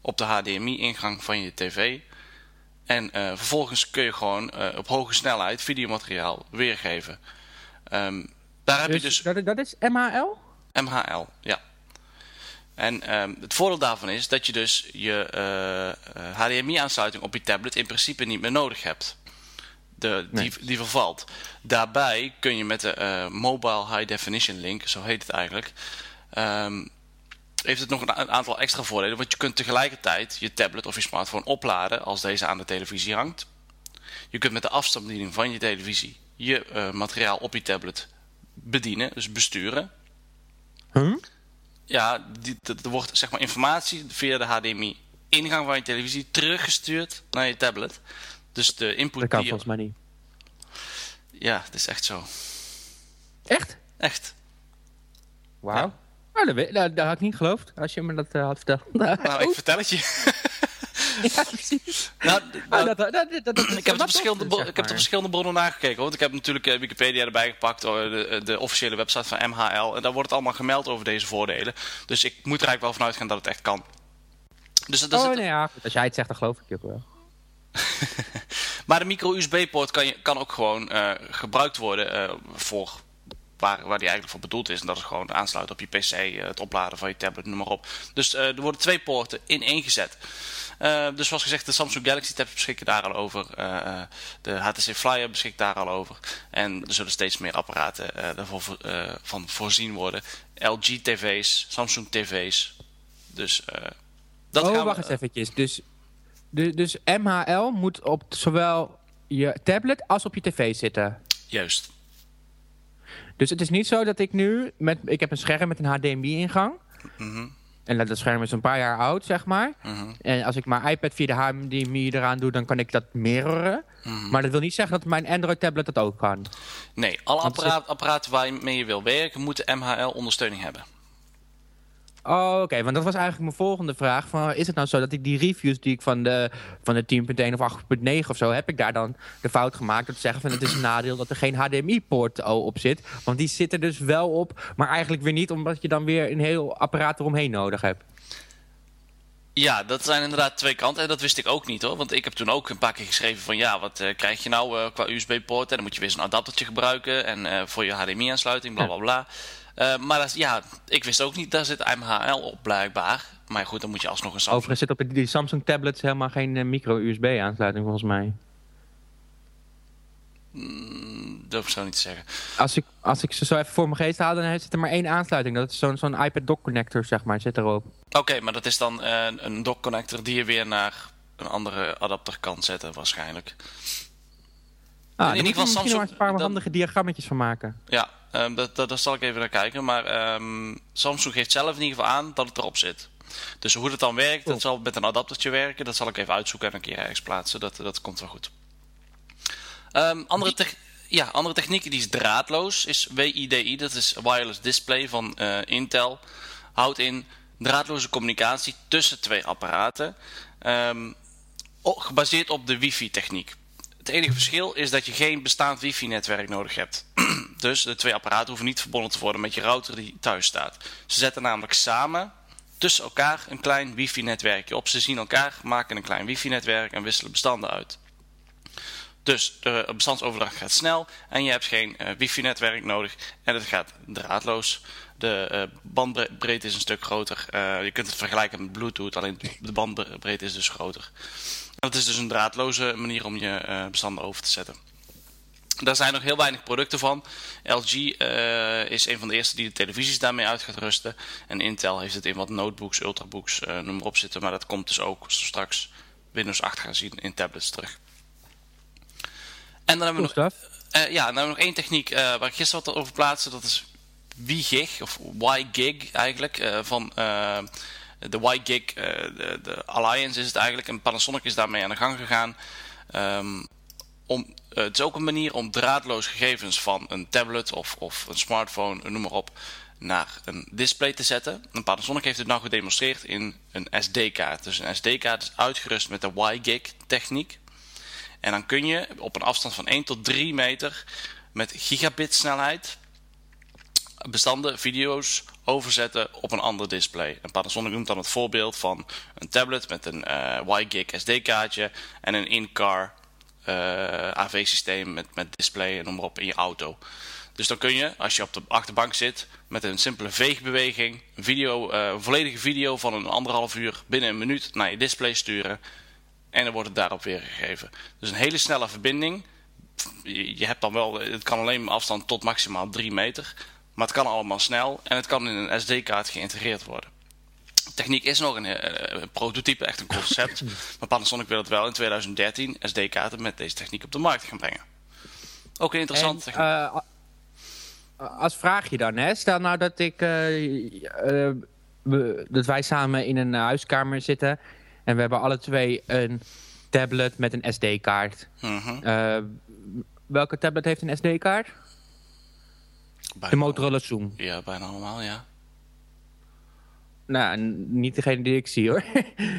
S2: op de HDMI-ingang van je tv. En uh, vervolgens kun je gewoon uh, op hoge snelheid videomateriaal weergeven. Um, daar heb
S1: dus,
S2: je dus...
S1: Dat, dat is MHL?
S2: MHL, ja. En um, het voordeel daarvan is dat je dus je uh, HDMI-aansluiting op je tablet in principe niet meer nodig hebt. De, die, nee. die vervalt. Daarbij kun je met de Mobile High Definition link, zo heet het eigenlijk... Um, heeft het nog een aantal extra voordelen. Want je kunt tegelijkertijd je tablet of je smartphone opladen als deze aan de televisie hangt. Je kunt met de afstandsbediening van je televisie je uh, materiaal op je tablet bedienen, dus besturen.
S1: Huh?
S2: Ja, die, er wordt zeg maar informatie via de HDMI ingang van je televisie teruggestuurd naar je tablet. Dus de input
S1: Dat kan
S2: die
S1: volgens mij niet.
S2: Ja, het is echt zo.
S1: Echt?
S2: Echt.
S1: Wauw. Ja. Nou, dat, weet, dat, dat, had ik niet geloofd als je me dat uh, had verteld.
S2: Nou, ik vertel het je.
S1: ja, precies.
S2: Nou, nou,
S1: dat,
S2: ik heb, de verschillende, ik heb de verschillende bronnen nagekeken. Want ik heb natuurlijk uh, Wikipedia erbij gepakt, de, de, officiële website van MHL. En daar wordt het allemaal gemeld over deze voordelen. Dus ik moet er eigenlijk wel vanuit gaan dat het echt kan.
S1: Dus, dat oh, zit... nee, ja. Als jij het zegt, dan geloof ik je ook wel.
S2: maar de micro-USB-poort kan, kan ook gewoon gebruikt worden voor waar, waar die eigenlijk voor bedoeld is. En dat is gewoon aansluiten op je pc, eh, het opladen van je tablet, noem maar op. Dus uh, er worden twee poorten in één gezet. Uh, dus zoals gezegd, de Samsung Galaxy Tabs beschikken daar al over. Uh, de HTC Flyer beschikt daar al over. En er zullen steeds meer apparaten daarvoor van voorzien worden. LG TV's, Samsung TV's. Dus dat
S1: oh,
S2: gaan
S1: wacht eens eventjes. Dus, de, dus MHL moet op zowel je tablet als op je tv zitten?
S2: Juist.
S1: Dus het is niet zo dat ik nu... Met, ik heb een scherm met een HDMI-ingang.
S2: Mm -hmm.
S1: En dat scherm is een paar jaar oud, zeg maar.
S2: Mm -hmm.
S1: En als ik mijn iPad via de HDMI eraan doe, dan kan ik dat mirroren.
S2: Mm -hmm.
S1: Maar dat wil niet zeggen dat mijn Android-tablet dat ook kan.
S2: Nee, alle apparaat, apparaten waarmee je wil werken, moeten MHL ondersteuning hebben.
S1: Oh, oké. Want dat was eigenlijk mijn volgende vraag. Van, is het nou zo dat ik die reviews die ik van de, van de 10.1 of 8.9 of zo... heb ik daar dan de fout gemaakt door te zeggen van... het is een nadeel dat er geen HDMI-poort op zit. Want die zit er dus wel op, maar eigenlijk weer niet... omdat je dan weer een heel apparaat eromheen nodig hebt.
S2: Ja, dat zijn inderdaad twee kanten. En dat wist ik ook niet hoor. Want ik heb toen ook een paar keer geschreven van ja, wat uh, krijg je nou uh, qua USB-poort? En dan moet je weer zo'n adaptertje gebruiken. En uh, voor je HDMI-aansluiting, bla bla bla. Maar dat, ja, ik wist ook niet, daar zit MHL op blijkbaar. Maar goed, dan moet je alsnog een Samsung...
S1: Overigens zit op die Samsung tablets helemaal geen micro-USB-aansluiting volgens mij.
S2: Mm, ik zo niet te zeggen.
S1: Als ik, als ik ze zo even voor mijn geest haal, dan zit er maar één aansluiting. Dat is zo'n zo'n iPad dock connector, zeg maar, zit erop.
S2: Oké, maar dat is dan uh, een dock connector die je weer naar een andere adapter kan zetten, waarschijnlijk.
S1: Ah, in ieder geval Samsung... er een paar handige diagrammetjes van maken.
S2: Ja, um, dat, dat, daar zal ik even naar kijken. Maar um, Samsung geeft zelf in ieder geval aan dat het erop zit. Dus hoe het dan werkt, dat zal met een adaptertje werken. Dat zal ik even uitzoeken en een keer ergens plaatsen. Dat, dat komt wel goed. Um, andere, te ja, andere techniek die is draadloos, is WIDI. Dat is Wireless Display van uh, Intel. Houdt in draadloze communicatie tussen twee apparaten. Um, gebaseerd op de wifi-techniek. Het enige verschil is dat je geen bestaand wifi-netwerk nodig hebt. Dus de twee apparaten hoeven niet verbonden te worden met je router die thuis staat. Ze zetten namelijk samen tussen elkaar een klein wifi-netwerkje op. Ze zien elkaar, maken een klein wifi-netwerk en wisselen bestanden uit. Dus de bestandsoverdracht gaat snel en je hebt geen uh, wifi-netwerk nodig en het gaat draadloos. De uh, bandbreedte is een stuk groter. Uh, je kunt het vergelijken met Bluetooth, alleen de bandbreedte is dus groter. Dat is dus een draadloze manier om je bestanden over te zetten. Daar zijn nog heel weinig producten van. LG is een van de eerste die de televisies daarmee uit gaat rusten. En Intel heeft het in wat notebooks, ultrabooks, noem maar op zitten. Maar dat komt dus ook straks Windows 8 gaan zien in tablets terug. En dan hebben we nog, uh, ja, dan hebben we nog één techniek uh, waar ik gisteren wat over plaatste. Dat is WiGig, of Y-Gig eigenlijk. Uh, van de Y-Gig, de, de, Alliance is het eigenlijk. En Panasonic is daarmee aan de gang gegaan. Um, om, het is ook een manier om draadloos gegevens van een tablet of, of een smartphone, noem maar op, naar een display te zetten. En Panasonic heeft het nou gedemonstreerd in een SD-kaart. Dus een SD-kaart is uitgerust met de Y-Gig techniek. En dan kun je op een afstand van 1 tot 3 meter met gigabit snelheid bestanden, video's overzetten op een ander display. En Panasonic noemt dan het voorbeeld van een tablet met een uh, Y-Gig SD-kaartje en een in-car AV-systeem met, met display en noem maar op in je auto. Dus dan kun je, als je op de achterbank zit, met een simpele veegbeweging, een, video, een volledige video van een anderhalf uur binnen een minuut naar je display sturen. En dan wordt het daarop weergegeven. Dus een hele snelle verbinding. Je hebt dan wel, het kan alleen afstand tot maximaal 3 meter. Maar het kan allemaal snel en het kan in een SD-kaart geïntegreerd worden. Techniek is nog een, eh, een, prototype, echt een concept. maar Panasonic wil het wel in 2013 SD-kaarten met deze techniek op de markt gaan brengen. Ook een interessante techniek. Uh,
S1: als vraag je dan, hè? stel nou dat ik uh, dat wij samen in een huiskamer zitten en we hebben alle twee een tablet met een SD-kaart. Mhm. Eh, welke tablet heeft een SD-kaart? De Motorola Zoom.
S2: Ja, bijna allemaal, ja.
S1: Nou, niet degene die ik zie hoor.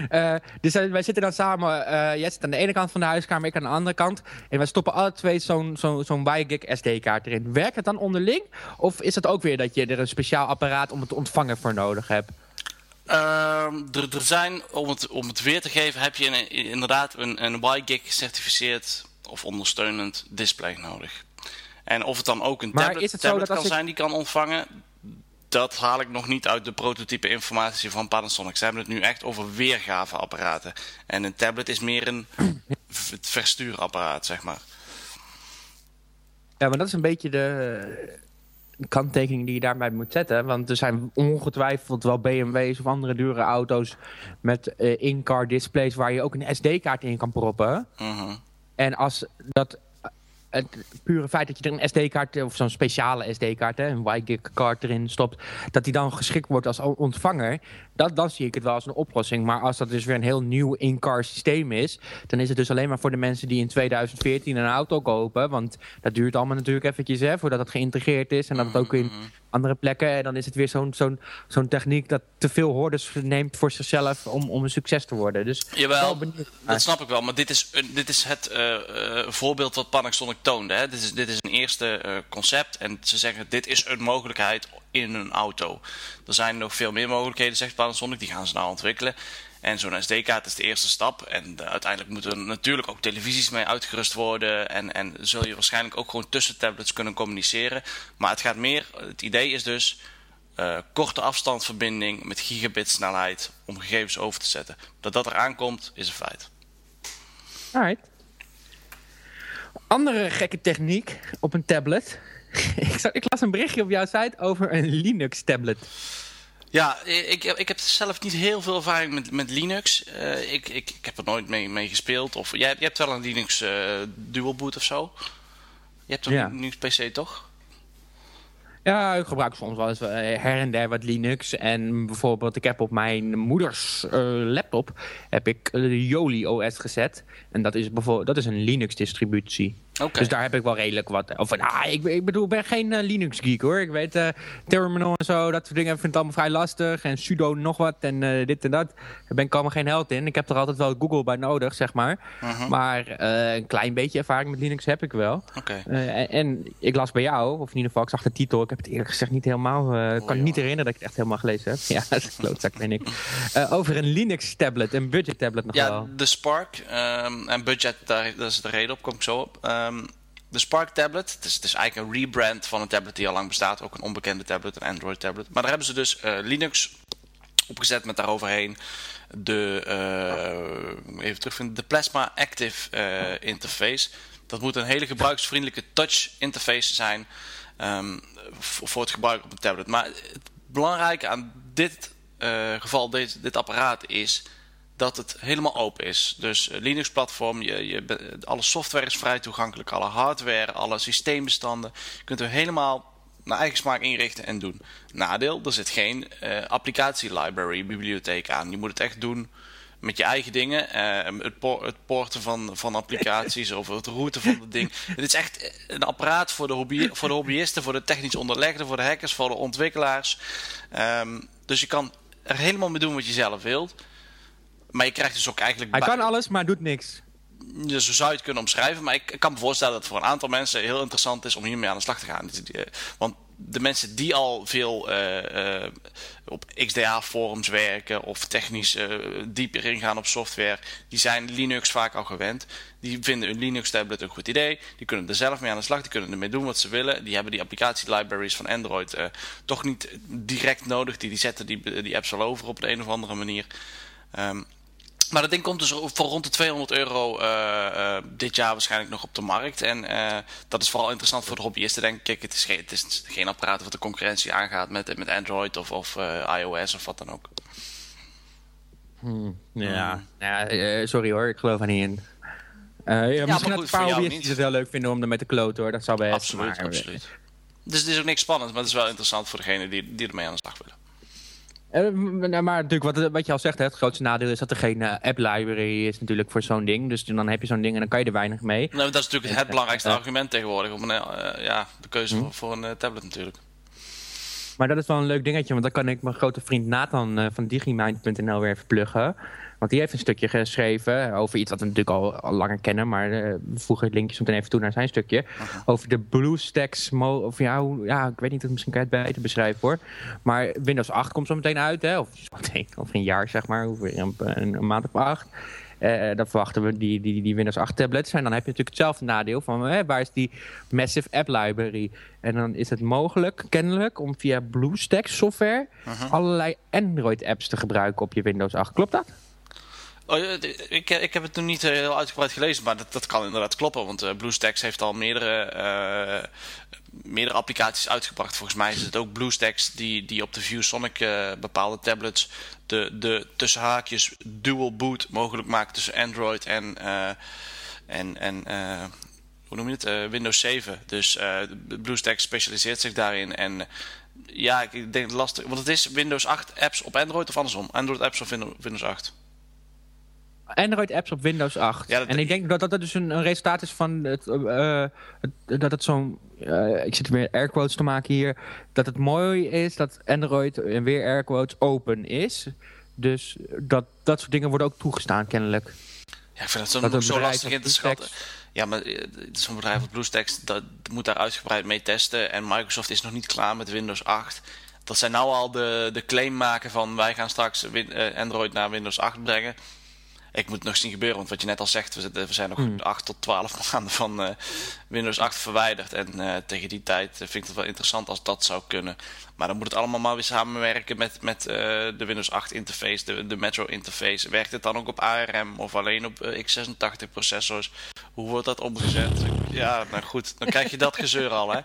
S1: uh, dus wij zitten dan samen, uh, jij zit aan de ene kant van de huiskamer, ik aan de andere kant. En wij stoppen alle twee zo'n zo'n zo'n WiGig SD-kaart erin. Werkt het dan onderling? Of is het ook weer dat je er een speciaal apparaat om het te ontvangen voor nodig hebt?
S2: Uh, er, er, zijn, om het, om het weer te geven, heb je een, inderdaad een, een Y-Gig gecertificeerd of ondersteunend display nodig. En of het dan ook een tablet, tablet kan zijn die kan ontvangen, dat haal ik nog niet uit de prototype informatie van Panasonic. Ze hebben het nu echt over weergaveapparaten. En een tablet is meer een verstuurapparaat, zeg maar.
S1: Ja, maar dat is een beetje de, kanttekening die je daarbij moet zetten. Want er zijn ongetwijfeld wel BMW's of andere dure auto's met uh, in-car displays waar je ook een SD-kaart in kan proppen. Uh En als dat het pure feit dat je er een SD-kaart of zo'n speciale SD-kaart, een Y-Gig-kaart erin stopt, dat die dan geschikt wordt als ontvanger, dat, dan zie ik het wel als een oplossing. Maar als dat dus weer een heel nieuw in-car systeem is, dan is het dus alleen maar voor de mensen die in 2014 een auto kopen. Want dat duurt allemaal natuurlijk eventjes hè, voordat het geïntegreerd is en dat het ook in mhm andere plekken. En dan is het weer zo'n zo'n zo'n techniek dat te veel hordes neemt voor zichzelf om, om een succes te worden. Dus
S2: Jawel, dat snap ik wel. Maar dit is, dit is het uh, voorbeeld wat Panasonic toonde. Hè? Dit, is, dit is een eerste uh, concept. En ze zeggen dit is een mogelijkheid in een auto. Er zijn nog veel meer mogelijkheden, zegt Panasonic. Die gaan ze nou ontwikkelen. En zo'n SD-kaart is de eerste stap. En uiteindelijk moeten er natuurlijk ook televisies mee uitgerust worden. En, en zul je waarschijnlijk ook gewoon tussen tablets kunnen communiceren. Maar het gaat meer, het idee is dus uh, korte afstandsverbinding met gigabit snelheid om gegevens over te zetten. Dat dat eraan komt, is een feit.
S1: Alright. Andere gekke techniek op een tablet. Ik, ik las een berichtje op jouw site over een Linux tablet.
S2: Ja, ik, ik heb zelf niet heel veel ervaring met, met Linux. Uh, ik, ik, ik heb er nooit mee, mee gespeeld. Of, jij, je hebt wel een Linux uh, dual boot of zo? Je hebt een ja. Linux PC toch?
S1: Ja, ik gebruik soms wel eens her en der wat Linux. En bijvoorbeeld, ik heb op mijn moeders uh, laptop heb ik de Yoli OS gezet. En dat is, bijvoorbeeld, dat is een Dus daar heb ik wel redelijk wat... Of, nou, ik, ik bedoel, ik ben geen uh, Linux-geek hoor. Ik weet, uh, Terminal en zo, dat soort dingen vind ik allemaal vrij lastig. En sudo nog wat en uh, dit en dat. Daar ben ik allemaal geen held in. Ik heb er altijd wel Google bij nodig, zeg maar. -huh. Maar een klein beetje ervaring met Linux heb ik wel.
S2: Okay.
S1: En, en, ik las bij jou, of in ieder geval, ik zag de titel. Ik heb het eerlijk gezegd niet helemaal... Ik kan me niet herinneren dat ik het echt helemaal gelezen heb. Ja, dat is klootzak, ben ik. over een Linux-tablet, een budget-tablet nog
S2: ja,
S1: wel.
S2: Ja, de Spark. Um, en budget, daar, dat is de reden op, kom ik zo op. Um, de Spark tablet. Het is, eigenlijk een rebrand van een tablet die al lang bestaat. Ook een onbekende tablet, een Android tablet. Maar daar hebben ze dus uh, Linux opgezet met daaroverheen de, uh, even terugvinden, de Plasma Active uh, interface. Dat moet een hele gebruiksvriendelijke touch interface zijn um, voor het gebruik op een tablet. Maar het belangrijke aan dit geval, dit apparaat is dat het helemaal open is. Dus Linux-platform, je, je, alle software is vrij toegankelijk, alle hardware, alle systeembestanden. Je kunt er helemaal naar eigen smaak inrichten en doen. Nadeel, er zit geen uh, applicatie-library, bibliotheek aan. Je moet het echt doen met je eigen dingen. Uh, het, po het, porten van, van applicaties of het routen van het ding. Het is echt een apparaat voor de, hobby voor de hobbyisten, voor de technisch onderlegden, voor de hackers, voor de ontwikkelaars. Um, dus je kan er helemaal mee doen wat je zelf wilt. Maar je krijgt dus ook eigenlijk...
S1: Hij kan alles, maar doet niks.
S2: Ja, zo zou je het kunnen omschrijven. Maar ik kan me voorstellen dat het voor een aantal mensen heel interessant is om hiermee aan de slag te gaan. Want de mensen die al veel uh, uh, op XDA-forums werken of technisch uh, dieper ingaan op software, die zijn Linux vaak al gewend. Die vinden een Linux-tablet een goed idee. Die kunnen er zelf mee aan de slag. Die kunnen ermee doen wat ze willen. Die hebben die applicatie-libraries van Android toch niet direct nodig. Die, die zetten die, die apps al over op de een of andere manier. Um, maar dat ding komt dus voor rond de 200 euro uh, uh, dit jaar waarschijnlijk nog op de markt. En uh, dat is vooral interessant voor de hobbyisten, denk ik. Het is geen, het is geen apparaat wat de concurrentie aangaat met, met Android of, of iOS of wat dan ook.
S1: Hmm, ja, hmm. ja sorry hoor, ik geloof er niet in. ja, ja, misschien dat een paar hobbyisten het wel leuk vinden om ermee te kloten hoor. Dat zou bij
S2: absoluut,
S1: maar,
S2: absoluut. Dus het is ook niks spannends, maar het is wel interessant voor degene die, die ermee aan de slag willen.
S1: Uh, maar natuurlijk, wat, wat je al zegt, hè, het grootste nadeel is dat er geen uh, app library is natuurlijk voor zo'n ding. Dus dan heb je zo'n ding en dan kan je er weinig mee.
S2: Nou, dat is natuurlijk het belangrijkste argument tegenwoordig. Om een, uh, ja, de keuze hm. voor, voor, een tablet natuurlijk.
S1: Maar dat is wel een leuk dingetje, want dan kan ik mijn grote vriend Nathan van digimind.nl weer even pluggen. Want die heeft een stukje geschreven over iets wat we natuurlijk al, al langer kennen. Maar uh, we voegen linkjes meteen even toe naar zijn stukje. Okay. Over de BlueStacks. Of ja, hoe, ja, ik weet niet, dat misschien kan je het beter beschrijven hoor. Maar Windows 8 komt zo meteen uit. Hè? Of meteen over een jaar zeg maar. Over een, een, een maand of acht. Uh, dan verwachten we die, die, die Windows 8 tablets. En dan heb je natuurlijk hetzelfde nadeel van hè, waar is die Massive App Library. En dan is het mogelijk, kennelijk, om via BlueStacks software uh -huh. allerlei Android apps te gebruiken op je Windows 8. Klopt dat?
S2: Oh, ik, ik heb het nog niet heel uitgebreid gelezen, maar dat, dat kan inderdaad kloppen. Want uh, BlueStacks heeft al meerdere, meerdere applicaties uitgebracht. Volgens mij is het ook BlueStacks die, die op de ViewSonic bepaalde tablets de, de tussen haakjes dual boot mogelijk maakt tussen Android en, en, en hoe noem je het? Windows 7. Dus BlueStacks specialiseert zich daarin en ja, ik denk lastig, want het is Windows 8 apps op Android of andersom? Android apps op Windows 8?
S1: Android apps op Windows 8. Ja, en ik denk dat dat dus een, een resultaat is van het, uh, het dat het zo'n... Uh, ik zit weer airquotes te maken hier. Dat het mooi is dat Android en weer airquotes open is. Dus dat, dat soort dingen worden ook toegestaan kennelijk.
S2: Ja, ik vind het zo, dat zo lastig in te schatten. Ja, maar zo'n bedrijf als BlueStacks dat moet daar uitgebreid mee testen. En Microsoft is nog niet klaar met Windows 8. dat zij nou al de, de claim maken van wij gaan straks Android naar Windows 8 brengen. Ik moet het nog zien gebeuren, want wat je net al zegt, we, zijn nog mm. 8 tot 12 maanden van Windows 8 verwijderd. En tegen die tijd vind ik het wel interessant als dat zou kunnen. Maar dan moet het allemaal maar weer samenwerken met, met uh, de Windows 8 interface, de, de Metro interface. Werkt het dan ook op ARM of alleen op uh, x86 processors? Hoe wordt dat omgezet? Ja, nou goed, dan krijg je dat gezeur al, hè.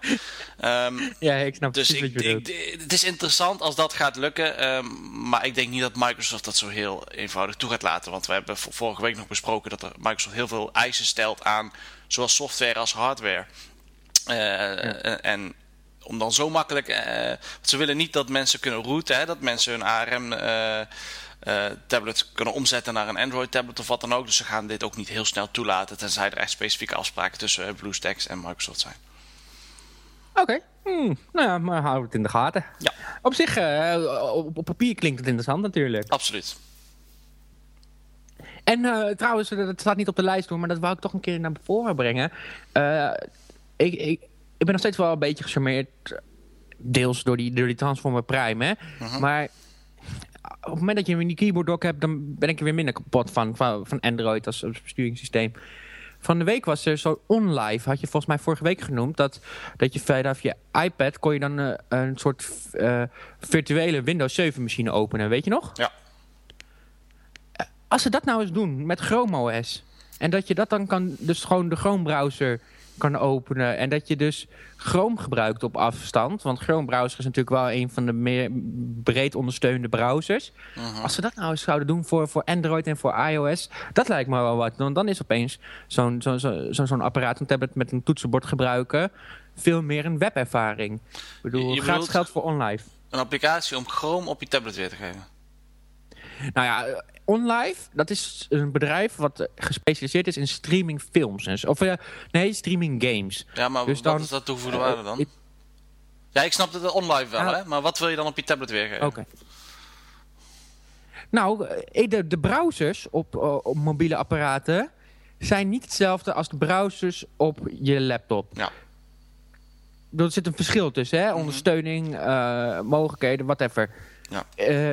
S2: Um,
S1: ja, ik snap
S2: dus ik, ik, Het is interessant als dat gaat lukken, um, maar ik denk niet dat Microsoft dat zo heel eenvoudig toe gaat laten. Want we hebben vorige week nog besproken dat er Microsoft heel veel eisen stelt aan zowel software als hardware. Uh, ja. En om dan zo makkelijk... Uh, ze willen niet dat mensen kunnen routen, hè, dat mensen hun ARM... Uh, tablet kunnen omzetten naar een Android tablet of wat dan ook. Dus ze gaan dit ook niet heel snel toelaten, tenzij er echt specifieke afspraken tussen BlueStacks en Microsoft zijn.
S1: Oké, okay. hmm. nou ja, maar houden we het in de gaten.
S2: Ja.
S1: Op zich, uh, op, op, papier klinkt het interessant natuurlijk.
S2: Absoluut.
S1: En uh, trouwens, dat staat niet op de lijst hoor, maar dat wou ik toch een keer naar voren brengen. ik, ik, ik ben nog steeds wel een beetje gecharmeerd. Deels door die, door die Transformer Prime. Hè? Uh-huh. Maar op het moment dat je een keyboard dock hebt... dan ben ik er weer minder kapot van, van, van Android als besturingssysteem. Van de week was er zo OnLive, had je volgens mij vorige week genoemd... dat, dat je vanaf je iPad kon je dan uh, een soort uh, virtuele Windows 7 machine openen. Weet je nog?
S2: Ja.
S1: Als ze dat nou eens doen met Chrome OS... en dat je dat dan kan, dus gewoon de Chrome browser kan openen. En dat je dus Chrome gebruikt op afstand. Want Chrome browser is natuurlijk wel een van de meer breed ondersteunde browsers. Uh-huh. Als ze dat nou eens zouden doen voor, voor Android en voor iOS. Dat lijkt me wel wat. Want dan is opeens zo'n zo'n zo, zo, zo'n apparaat, een tablet met een toetsenbord gebruiken. Veel meer een webervaring. Ik bedoel, je gratis geld voor online.
S2: Een applicatie om Chrome op je tablet weer te geven.
S1: Nou ja, OnLive, dat is een bedrijf wat gespecialiseerd is in streaming films. Of uh, nee, streaming games.
S2: Ja, maar dus wat is dat toegevoegde waarde dan? Uh, ja, ik snap het OnLive wel, hè? Maar wat wil je dan op je tablet weergeven?
S1: Oké. Nou, eh, de, de browsers op, op mobiele apparaten zijn niet hetzelfde als de browsers op je laptop.
S2: Ja.
S1: Er zit een verschil tussen, hè? Mhm. Ondersteuning, uh, mogelijkheden, whatever.
S2: Ja.
S1: Uh,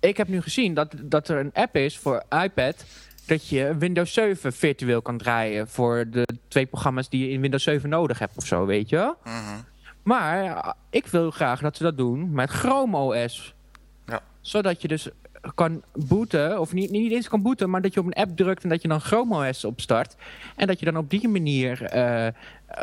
S1: ik heb nu gezien dat, dat er een app is voor iPad... dat je Windows 7 virtueel kan draaien... voor de twee programma's die je in Windows 7 nodig hebt of zo, weet je wel?
S2: Mhm.
S1: Maar ik wil graag dat ze dat doen met Chrome OS.
S2: Ja.
S1: Zodat je dus kan booten, of niet, niet eens kan booten... maar dat je op een app drukt en dat je dan Chrome OS opstart. En dat je dan op die manier... Uh,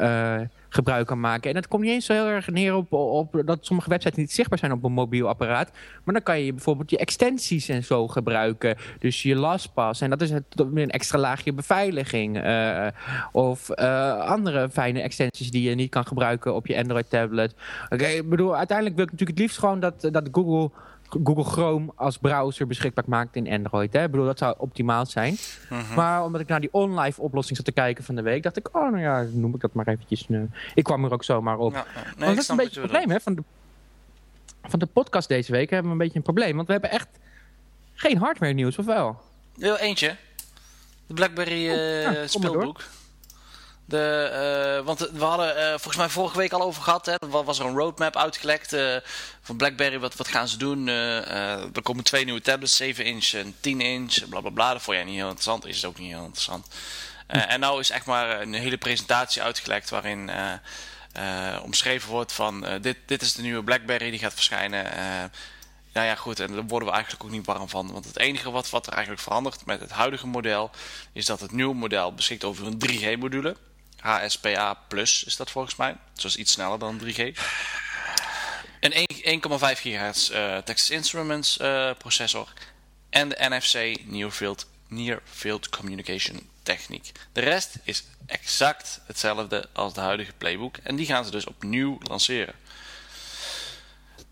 S1: uh, gebruik kan maken. En dat komt niet eens zo heel erg neer op, op dat sommige websites niet zichtbaar zijn op een mobiel apparaat. Maar dan kan je bijvoorbeeld je extensies en zo gebruiken. Dus je LastPass. En dat is het, een extra laagje beveiliging. Uh, of uh, andere fijne extensies die je niet kan gebruiken op je Android tablet. Oké, ik bedoel, uiteindelijk wil ik natuurlijk het liefst gewoon dat, dat Google Google Chrome als browser beschikbaar maakt in Android. Hè? Ik bedoel, dat zou optimaal zijn.
S2: Mhm.
S1: Maar omdat ik naar die online oplossing zat te kijken van de week... dacht ik, oh nou ja, noem ik dat maar eventjes. Uh, ik kwam er ook zomaar op.
S2: Ja,
S1: nee, dat is een beetje het probleem hè, van, de, van de podcast deze week. Hebben we een beetje een probleem. Want we hebben echt geen hardware nieuws, of wel?
S2: Eentje. De BlackBerry uh, speelboek. De, uh, want we hadden uh, volgens mij vorige week al over gehad. Hè, was er een roadmap uitgelekt uh, van BlackBerry. Wat, wat gaan ze doen? er komen twee nieuwe tablets, 7 inch en 10 inch. Bla bla bla. Dat vond jij niet heel interessant. Is het ook niet heel interessant. Hm. En nou is echt maar een hele presentatie uitgelekt waarin omschreven wordt van dit, dit is de nieuwe BlackBerry die gaat verschijnen. Nou ja, goed, en daar worden we eigenlijk ook niet warm van. Want het enige wat, wat er eigenlijk verandert met het huidige model... is dat het nieuwe model beschikt over een 3G-module. HSPA Plus is dat volgens mij. Dus iets sneller dan 3G. Een 1,5 GHz uh, Texas Instruments uh, processor. En de NFC Near Field, Near Field Communication techniek. De rest is exact hetzelfde als de huidige playbook. En die gaan ze dus opnieuw lanceren.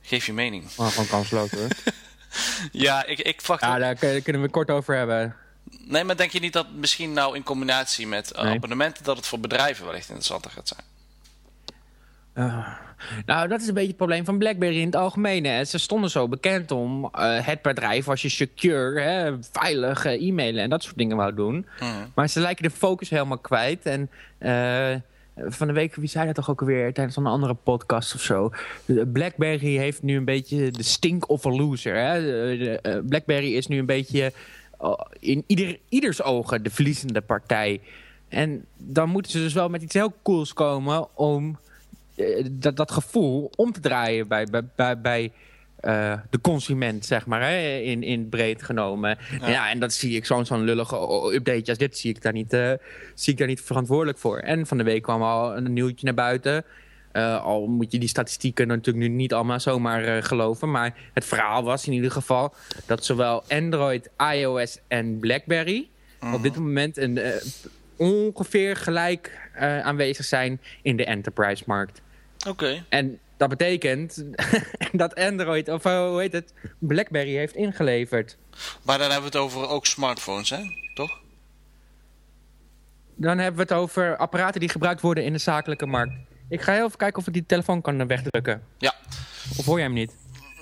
S2: Geef je mening.
S1: Oh, gewoon kansloos hoor.
S2: ja, ik, ik wacht...
S1: Ja, daar kunnen we kort over hebben.
S2: Nee, maar denk je niet dat misschien nou in combinatie met uh, abonnementen... dat het voor bedrijven wellicht interessanter gaat zijn?
S1: Uh, nou, dat is een beetje het probleem van BlackBerry in het algemeen. Hè. Ze stonden zo bekend om uh, het bedrijf als je secure, hè, veilig e-mailen en dat soort dingen wou doen.
S2: Mm.
S1: Maar ze lijken de focus helemaal kwijt. En van de week, wie zei dat toch ook alweer tijdens een andere podcast of zo? Blackberry heeft nu een beetje de stink of a loser. Hè? Blackberry is nu een beetje in ieder, ieders ogen de verliezende partij. En dan moeten ze dus wel met iets heel cools komen om dat, dat gevoel om te draaien bij, bij, bij, bij uh, de consument, zeg maar, hè, in, in breed genomen. Ja. ja en dat zie ik zo'n zo'n lullige update als dit, zie ik, daar niet, uh, zie ik daar niet verantwoordelijk voor. En van de week kwam al een nieuwtje naar buiten. Uh, al moet je die statistieken natuurlijk nu niet allemaal zomaar geloven. Maar het verhaal was in ieder geval dat zowel Android, iOS en BlackBerry... op mhm. dit moment een, ongeveer gelijk aanwezig zijn in de enterprise-markt.
S2: Oké.
S1: En dat betekent dat Android, of eh, hoe heet het, BlackBerry heeft ingeleverd.
S2: Maar dan hebben we het over ook smartphones, hè? Toch?
S1: Dan hebben we het over apparaten die gebruikt worden in de zakelijke markt. Ik ga heel even kijken of ik die telefoon kan wegdrukken.
S2: Ja.
S1: Of hoor jij hem niet?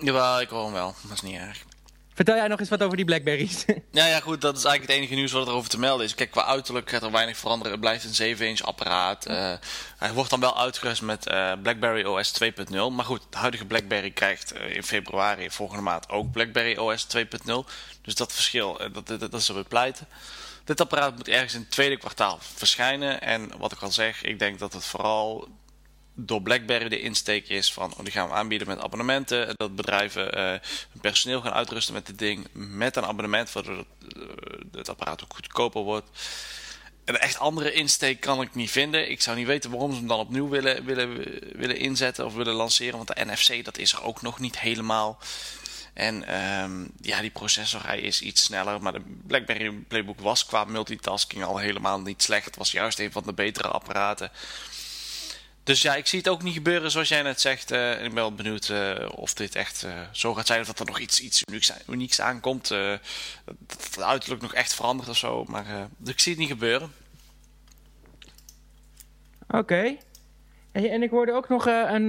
S2: Jawel, ik hoor hem wel. Dat is niet erg.
S1: Vertel jij nog eens wat over die Blackberries?
S2: ja, ja, goed. Dat is eigenlijk het enige nieuws wat er over te melden is. Kijk, qua uiterlijk gaat er weinig veranderen. Het blijft een 7-inch apparaat. Uh, hij wordt dan wel uitgerust met uh, BlackBerry OS 2.0. Maar goed, de huidige BlackBerry krijgt uh, in februari volgende maand ook BlackBerry OS 2.0. Dus dat verschil, dat, dat, dat is er pleiten. Dit apparaat moet ergens in het tweede kwartaal verschijnen. En wat ik al zeg, ik denk dat het vooral door BlackBerry de insteek is van oh, die gaan we aanbieden met abonnementen. Dat bedrijven hun personeel gaan uitrusten met dit ding met een abonnement, waardoor het, uh, het apparaat ook goedkoper wordt. Een echt andere insteek kan ik niet vinden. Ik zou niet weten waarom ze hem dan opnieuw willen, willen, willen inzetten of willen lanceren. Want de NFC dat is er ook nog niet helemaal. En um, ja, die processorij is iets sneller. Maar de BlackBerry Playbook was qua multitasking al helemaal niet slecht. Het was juist een van de betere apparaten. Dus ja, ik zie het ook niet gebeuren zoals jij net zegt. Uh, ik ben wel benieuwd uh, of dit echt uh, zo gaat zijn. Of dat er nog iets, iets unieks, unieks aankomt. dat het uiterlijk nog echt verandert of zo. Maar ik zie het niet gebeuren.
S1: Oké. Okay. En, en, ik hoorde ook nog een...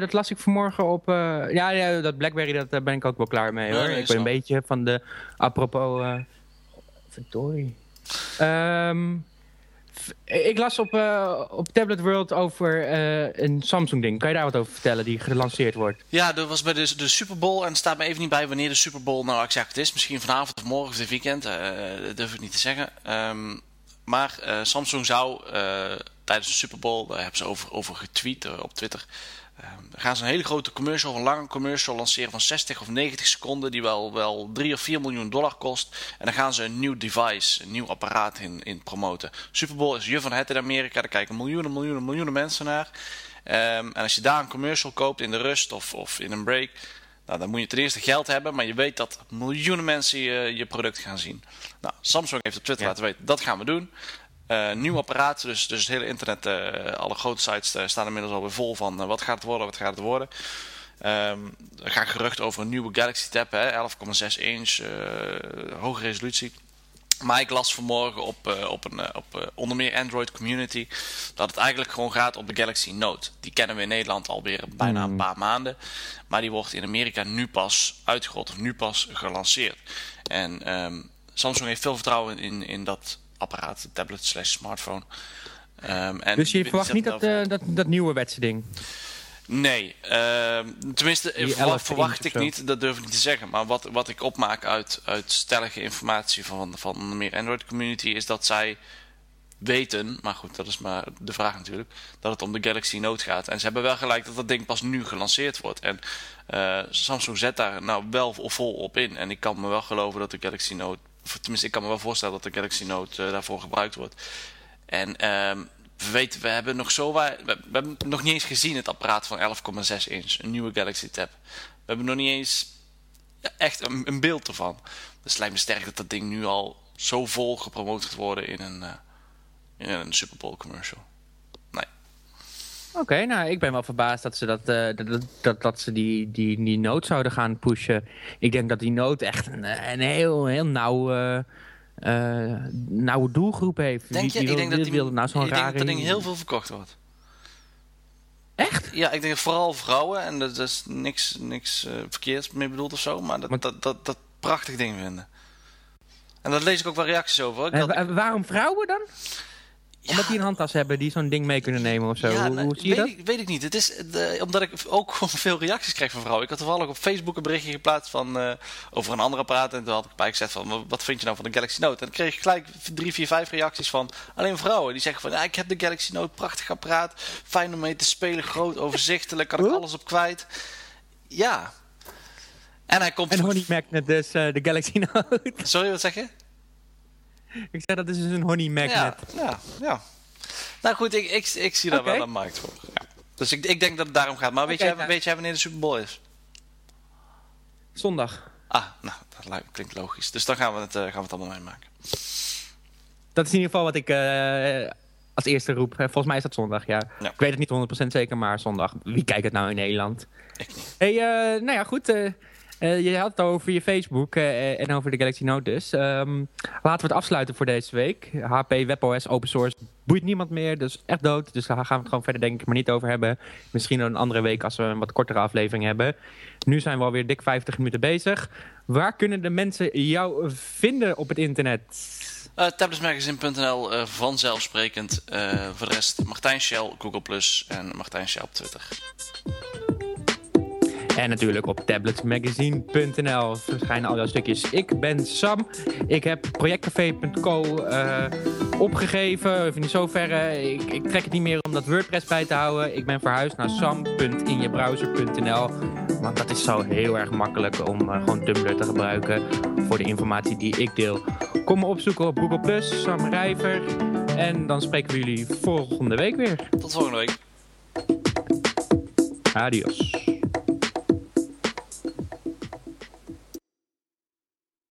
S1: dat las ik vanmorgen op... ja, ja, dat Blackberry, dat, daar ben ik ook wel klaar mee hoor. Nee, ik ben een beetje van de... Apropos... Victorie. Um, ik las op, uh, op Tablet World over uh, een Samsung-ding. Kan je daar wat over vertellen die gelanceerd wordt?
S2: Ja, dat was bij de, de Super Bowl. En het staat me even niet bij wanneer de Super Bowl nou exact is. Misschien vanavond of morgen of dit weekend. Dat durf ik niet te zeggen. Um, maar Samsung zou tijdens de Super Bowl, daar hebben ze over, over getweet op Twitter... Dan gaan ze een hele grote commercial, een lange commercial lanceren van 60 of 90 seconden, die wel, wel 3 of 4 miljoen dollar kost. En dan gaan ze een nieuw device, een nieuw apparaat in, in promoten. Super Bowl is je van het in Amerika, daar kijken miljoenen, miljoenen, miljoenen mensen naar. Um, en als je daar een commercial koopt in de rust of, of in een break, nou, dan moet je ten eerste geld hebben, maar je weet dat miljoenen mensen je, je product gaan zien. Nou, Samsung heeft op Twitter laten weten, dat gaan we doen. Uh, nieuw apparaat, dus, dus het hele internet, uh, alle grote sites uh, staan inmiddels alweer vol van wat gaat het worden, wat gaat het worden. Um, er gaan geruchten over een nieuwe Galaxy Tab, 11,6 inch, hoge resolutie. Maar ik las vanmorgen op, op, een, op onder meer Android Community dat het eigenlijk gewoon gaat op de Galaxy Note. Die kennen we in Nederland alweer bijna een hmm. paar maanden. Maar die wordt in Amerika nu pas uitgerold, nu pas gelanceerd. En um, Samsung heeft veel vertrouwen in, in dat apparaat, tablet slash smartphone.
S1: Um, en dus je verwacht niet dat, uh, dat, dat nieuwe wetse ding?
S2: Nee, uh, tenminste verwacht, verwacht ik niet, dat durf ik niet te zeggen. Maar wat, wat ik opmaak uit, uit stellige informatie van, van de meer Android community is dat zij weten, maar goed, dat is maar de vraag natuurlijk, dat het om de Galaxy Note gaat. En ze hebben wel gelijk dat dat ding pas nu gelanceerd wordt. En uh, Samsung zet daar nou wel vol op in. En ik kan me wel geloven dat de Galaxy Note tenminste, ik kan me wel voorstellen dat de Galaxy Note uh, daarvoor gebruikt wordt. En um, we weten, we hebben nog zo waar, we, hebben nog niet eens gezien het apparaat van 11,6 inch, een nieuwe Galaxy Tab. We hebben nog niet eens ja, echt een, een, beeld ervan. Dus het lijkt me sterk dat dat ding nu al zo vol gepromoot gaat worden in een, uh, in een Super Bowl commercial.
S1: Oké, nou, ik ben wel verbaasd dat ze, dat, uh, dat, dat, dat, ze die, die, die noot zouden gaan pushen. Ik denk dat die noot echt een, een heel, heel nauw, uh, uh, nauwe doelgroep heeft.
S2: Denk je? Die, ik denk dat, die, nou zo'n ik denk dat dat ding heel veel verkocht wordt.
S1: Echt?
S2: Ja, ik denk vooral vrouwen. En dat is niks, niks verkeerds mee bedoeld of zo. Maar dat, maar... dat, dat, dat prachtig ding vinden. En daar lees ik ook wel reacties over. Ik
S1: had... Waarom vrouwen dan? Omdat die een handtas hebben die zo'n ding mee kunnen nemen of zo.
S2: Ja,
S1: hoe, hoe zie je
S2: weet
S1: dat?
S2: Ik, weet ik niet. Het is de, omdat ik ook veel reacties krijg van vrouwen. Ik had toevallig op Facebook een berichtje geplaatst van, eh, over een andere apparaat. En toen had ik erbij gezet van, "Maar wat vind je nou van de Galaxy Note? En dan kreeg ik gelijk drie, vier, vijf reacties van alleen vrouwen. Die zeggen van, ja, ik heb de Galaxy Note, prachtig apparaat. Fijn om mee te spelen, groot, overzichtelijk, kan ik alles op kwijt. Ja. En hij komt...
S1: En Honey Magnet, dus eh, de Galaxy Note.
S2: Sorry, wat zeg je?
S1: Ik zeg dat is dus een Honey Magnet.
S2: Ja, ja, ja. Nou goed, ik, ik, ik zie daar wel een markt voor. Ja. Dus ik, ik denk dat het daarom gaat. Maar weet,
S1: Oké,
S2: jij,
S1: nou.
S2: weet jij wanneer de Super Bowl is?
S1: Zondag.
S2: Ah, nou, dat klinkt logisch. Dus dan gaan we het, eh, gaan we het allemaal meemaken.
S1: Dat is in ieder geval wat ik eh, als eerste roep. Eh, Volgens mij is dat zondag, ja.
S2: Ja.
S1: Ik weet het niet 100% zeker, maar zondag. Wie kijkt het nou in Nederland?
S2: Ik niet.
S1: hey, nou ja, goed. Eh, je had het over je Facebook eh, en over de Galaxy Note dus. Ehm, laten we het afsluiten voor deze week. HP, WebOS, open source, boeit niemand meer. Dus echt dood. Dus daar gaan we het gewoon verder denk ik maar niet over hebben. Misschien een andere week als we een wat kortere aflevering hebben. Nu zijn we alweer dik 50 minuten bezig. Waar kunnen de mensen jou vinden op het internet?
S2: Eh tabletsmagazine.nl, vanzelfsprekend. Voor de rest Martijn Shell, Google Plus en Martijn Shell op Twitter.
S1: En natuurlijk op tabletsmagazine.nl verschijnen al jouw stukjes. Ik ben Sam. Ik heb projectcafé.co eh, opgegeven. Of in zoverre. Ik, ik trek het niet meer om dat WordPress bij te houden. Ik ben verhuisd naar sam.injebrowser.nl. Want dat is zo heel erg makkelijk om eh, gewoon Tumblr te gebruiken voor de informatie die ik deel. Kom me opzoeken op Google Plus, Sam Rijver. En dan spreken we jullie volgende week weer.
S2: Tot volgende week.
S1: Adios.